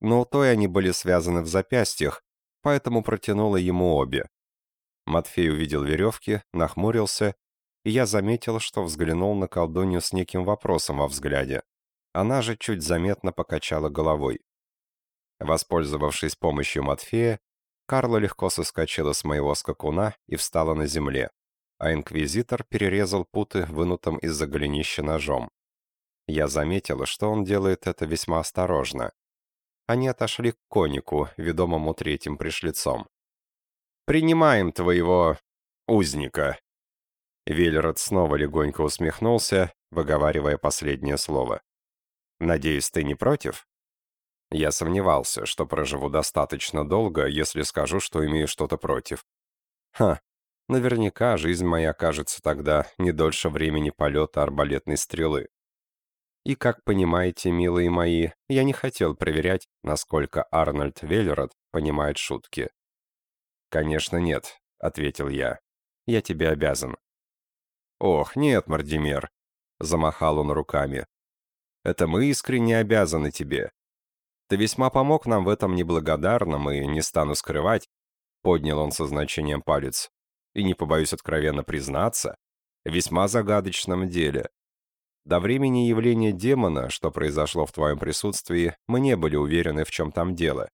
Но у той они были связаны в запястьях, поэтому протянула ему обе. Матфей увидел веревки, нахмурился, и я заметил, что взглянул на колдунью с неким вопросом во взгляде. Она же чуть заметно покачала головой. Воспользовавшись помощью Матфея, Карла легко соскочила с моего скакуна и встала на земле, а инквизитор перерезал путы вынутым из-за голенища ножом. Я заметила, что он делает это весьма осторожно. Они отошли к конику, ведомому третьим пришлицом. «Принимаем твоего... узника». Веллерот снова легонько усмехнулся, выговаривая последнее слово. Надеюсь, ты не против?» Я сомневался, что проживу достаточно долго, если скажу, что имею что-то против. Ха, наверняка жизнь моя кажется тогда не дольше времени полета арбалетной стрелы. И, как понимаете, милые мои, я не хотел проверять, насколько Арнольд Веллерот понимает шутки. «Конечно нет», — ответил я. «Я тебе обязан». «Ох, нет, Мардимер», — замахал он руками. Это мы искренне обязаны тебе. Ты весьма помог нам в этом неблагодарном и, не стану скрывать, поднял он со значением палец, и не побоюсь откровенно признаться, весьма загадочном деле. До времени явления демона, что произошло в твоем присутствии, мы не были уверены, в чем там дело.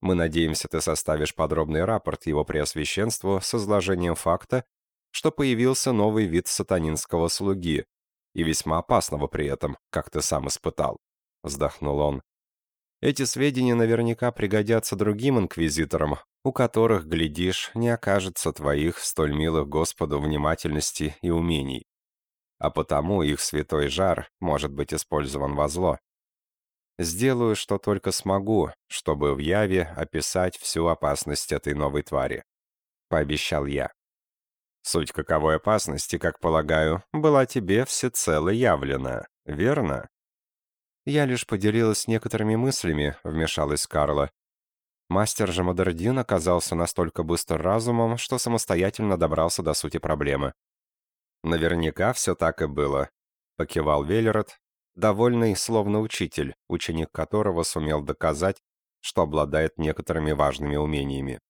Мы надеемся, ты составишь подробный рапорт его преосвященству с изложением факта, что появился новый вид сатанинского слуги, и весьма опасного при этом, как ты сам испытал», — вздохнул он. «Эти сведения наверняка пригодятся другим инквизиторам, у которых, глядишь, не окажется твоих столь милых Господу внимательности и умений. А потому их святой жар может быть использован во зло. Сделаю, что только смогу, чтобы в яве описать всю опасность этой новой твари», — пообещал я. Суть каковой опасности, как полагаю, была тебе всецело явлена, верно? Я лишь поделилась некоторыми мыслями, вмешалась Карла. Мастер же Модердин оказался настолько быстр разумом, что самостоятельно добрался до сути проблемы. «Наверняка все так и было», — покивал Веллерот, довольный, словно учитель, ученик которого сумел доказать, что обладает некоторыми важными умениями.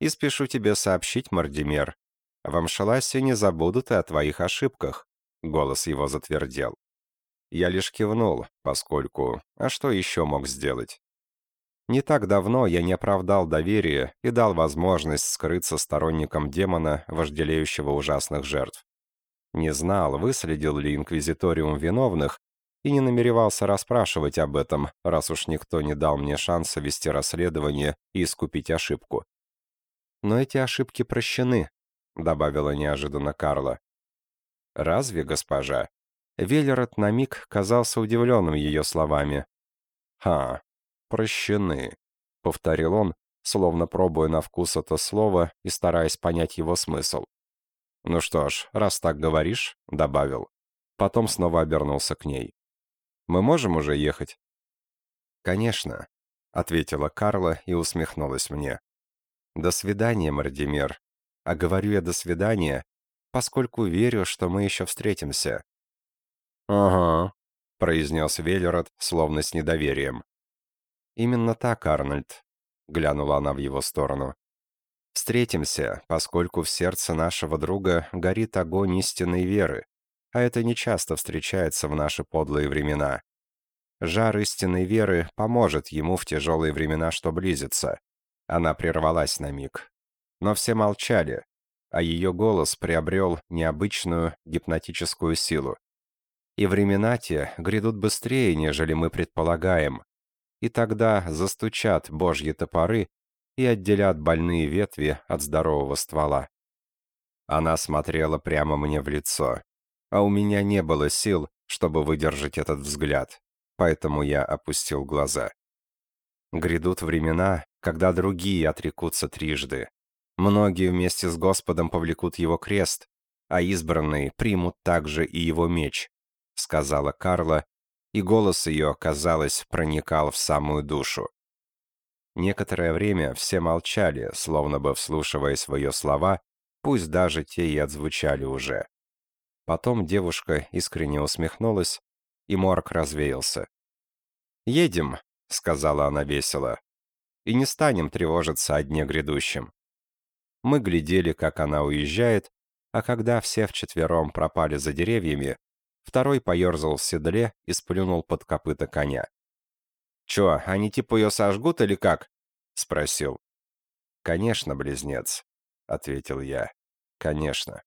«И спешу тебе сообщить, Мардимер, в Амшаласе не забудут и о твоих ошибках», — голос его затвердел. Я лишь кивнул, поскольку... А что еще мог сделать? Не так давно я не оправдал доверие и дал возможность скрыться сторонникам демона, вожделеющего ужасных жертв. Не знал, выследил ли Инквизиториум виновных, и не намеревался расспрашивать об этом, раз уж никто не дал мне шанса вести расследование и искупить ошибку. «Но эти ошибки прощены», — добавила неожиданно Карла. «Разве, госпожа?» Веллерот на миг казался удивленным ее словами. «Ха, прощены», — повторил он, словно пробуя на вкус это слово и стараясь понять его смысл. «Ну что ж, раз так говоришь», — добавил. Потом снова обернулся к ней. «Мы можем уже ехать?» «Конечно», — ответила Карла и усмехнулась мне. «До свидания, Мардимир. А говорю я «до свидания», поскольку верю, что мы еще встретимся». «Ага», — произнес Веллерот, словно с недоверием. «Именно так, Арнольд», — глянула она в его сторону. «Встретимся, поскольку в сердце нашего друга горит огонь истинной веры, а это нечасто встречается в наши подлые времена. Жар истинной веры поможет ему в тяжелые времена, что близится». Она прервалась на миг. Но все молчали, а ее голос приобрел необычную гипнотическую силу. И времена те грядут быстрее, нежели мы предполагаем, и тогда застучат божьи топоры и отделят больные ветви от здорового ствола. Она смотрела прямо мне в лицо, а у меня не было сил, чтобы выдержать этот взгляд, поэтому я опустил глаза. Грядут времена, когда другие отрекутся трижды. Многие вместе с Господом повлекут его крест, а избранные примут также и его меч, сказала Карла, и голос ее, казалось, проникал в самую душу. Некоторое время все молчали, словно бы вслушиваясь в ее слова, пусть даже те и отзвучали уже. Потом девушка искренне усмехнулась, и морг развеялся. «Едем», — сказала она весело, — «и не станем тревожиться о дне грядущем». Мы глядели, как она уезжает, а когда все вчетвером пропали за деревьями, Второй поерзал в седле и сплюнул под копыта коня. «Чё, они типа ее сожгут или как?» — спросил. «Конечно, близнец», — ответил я. «Конечно».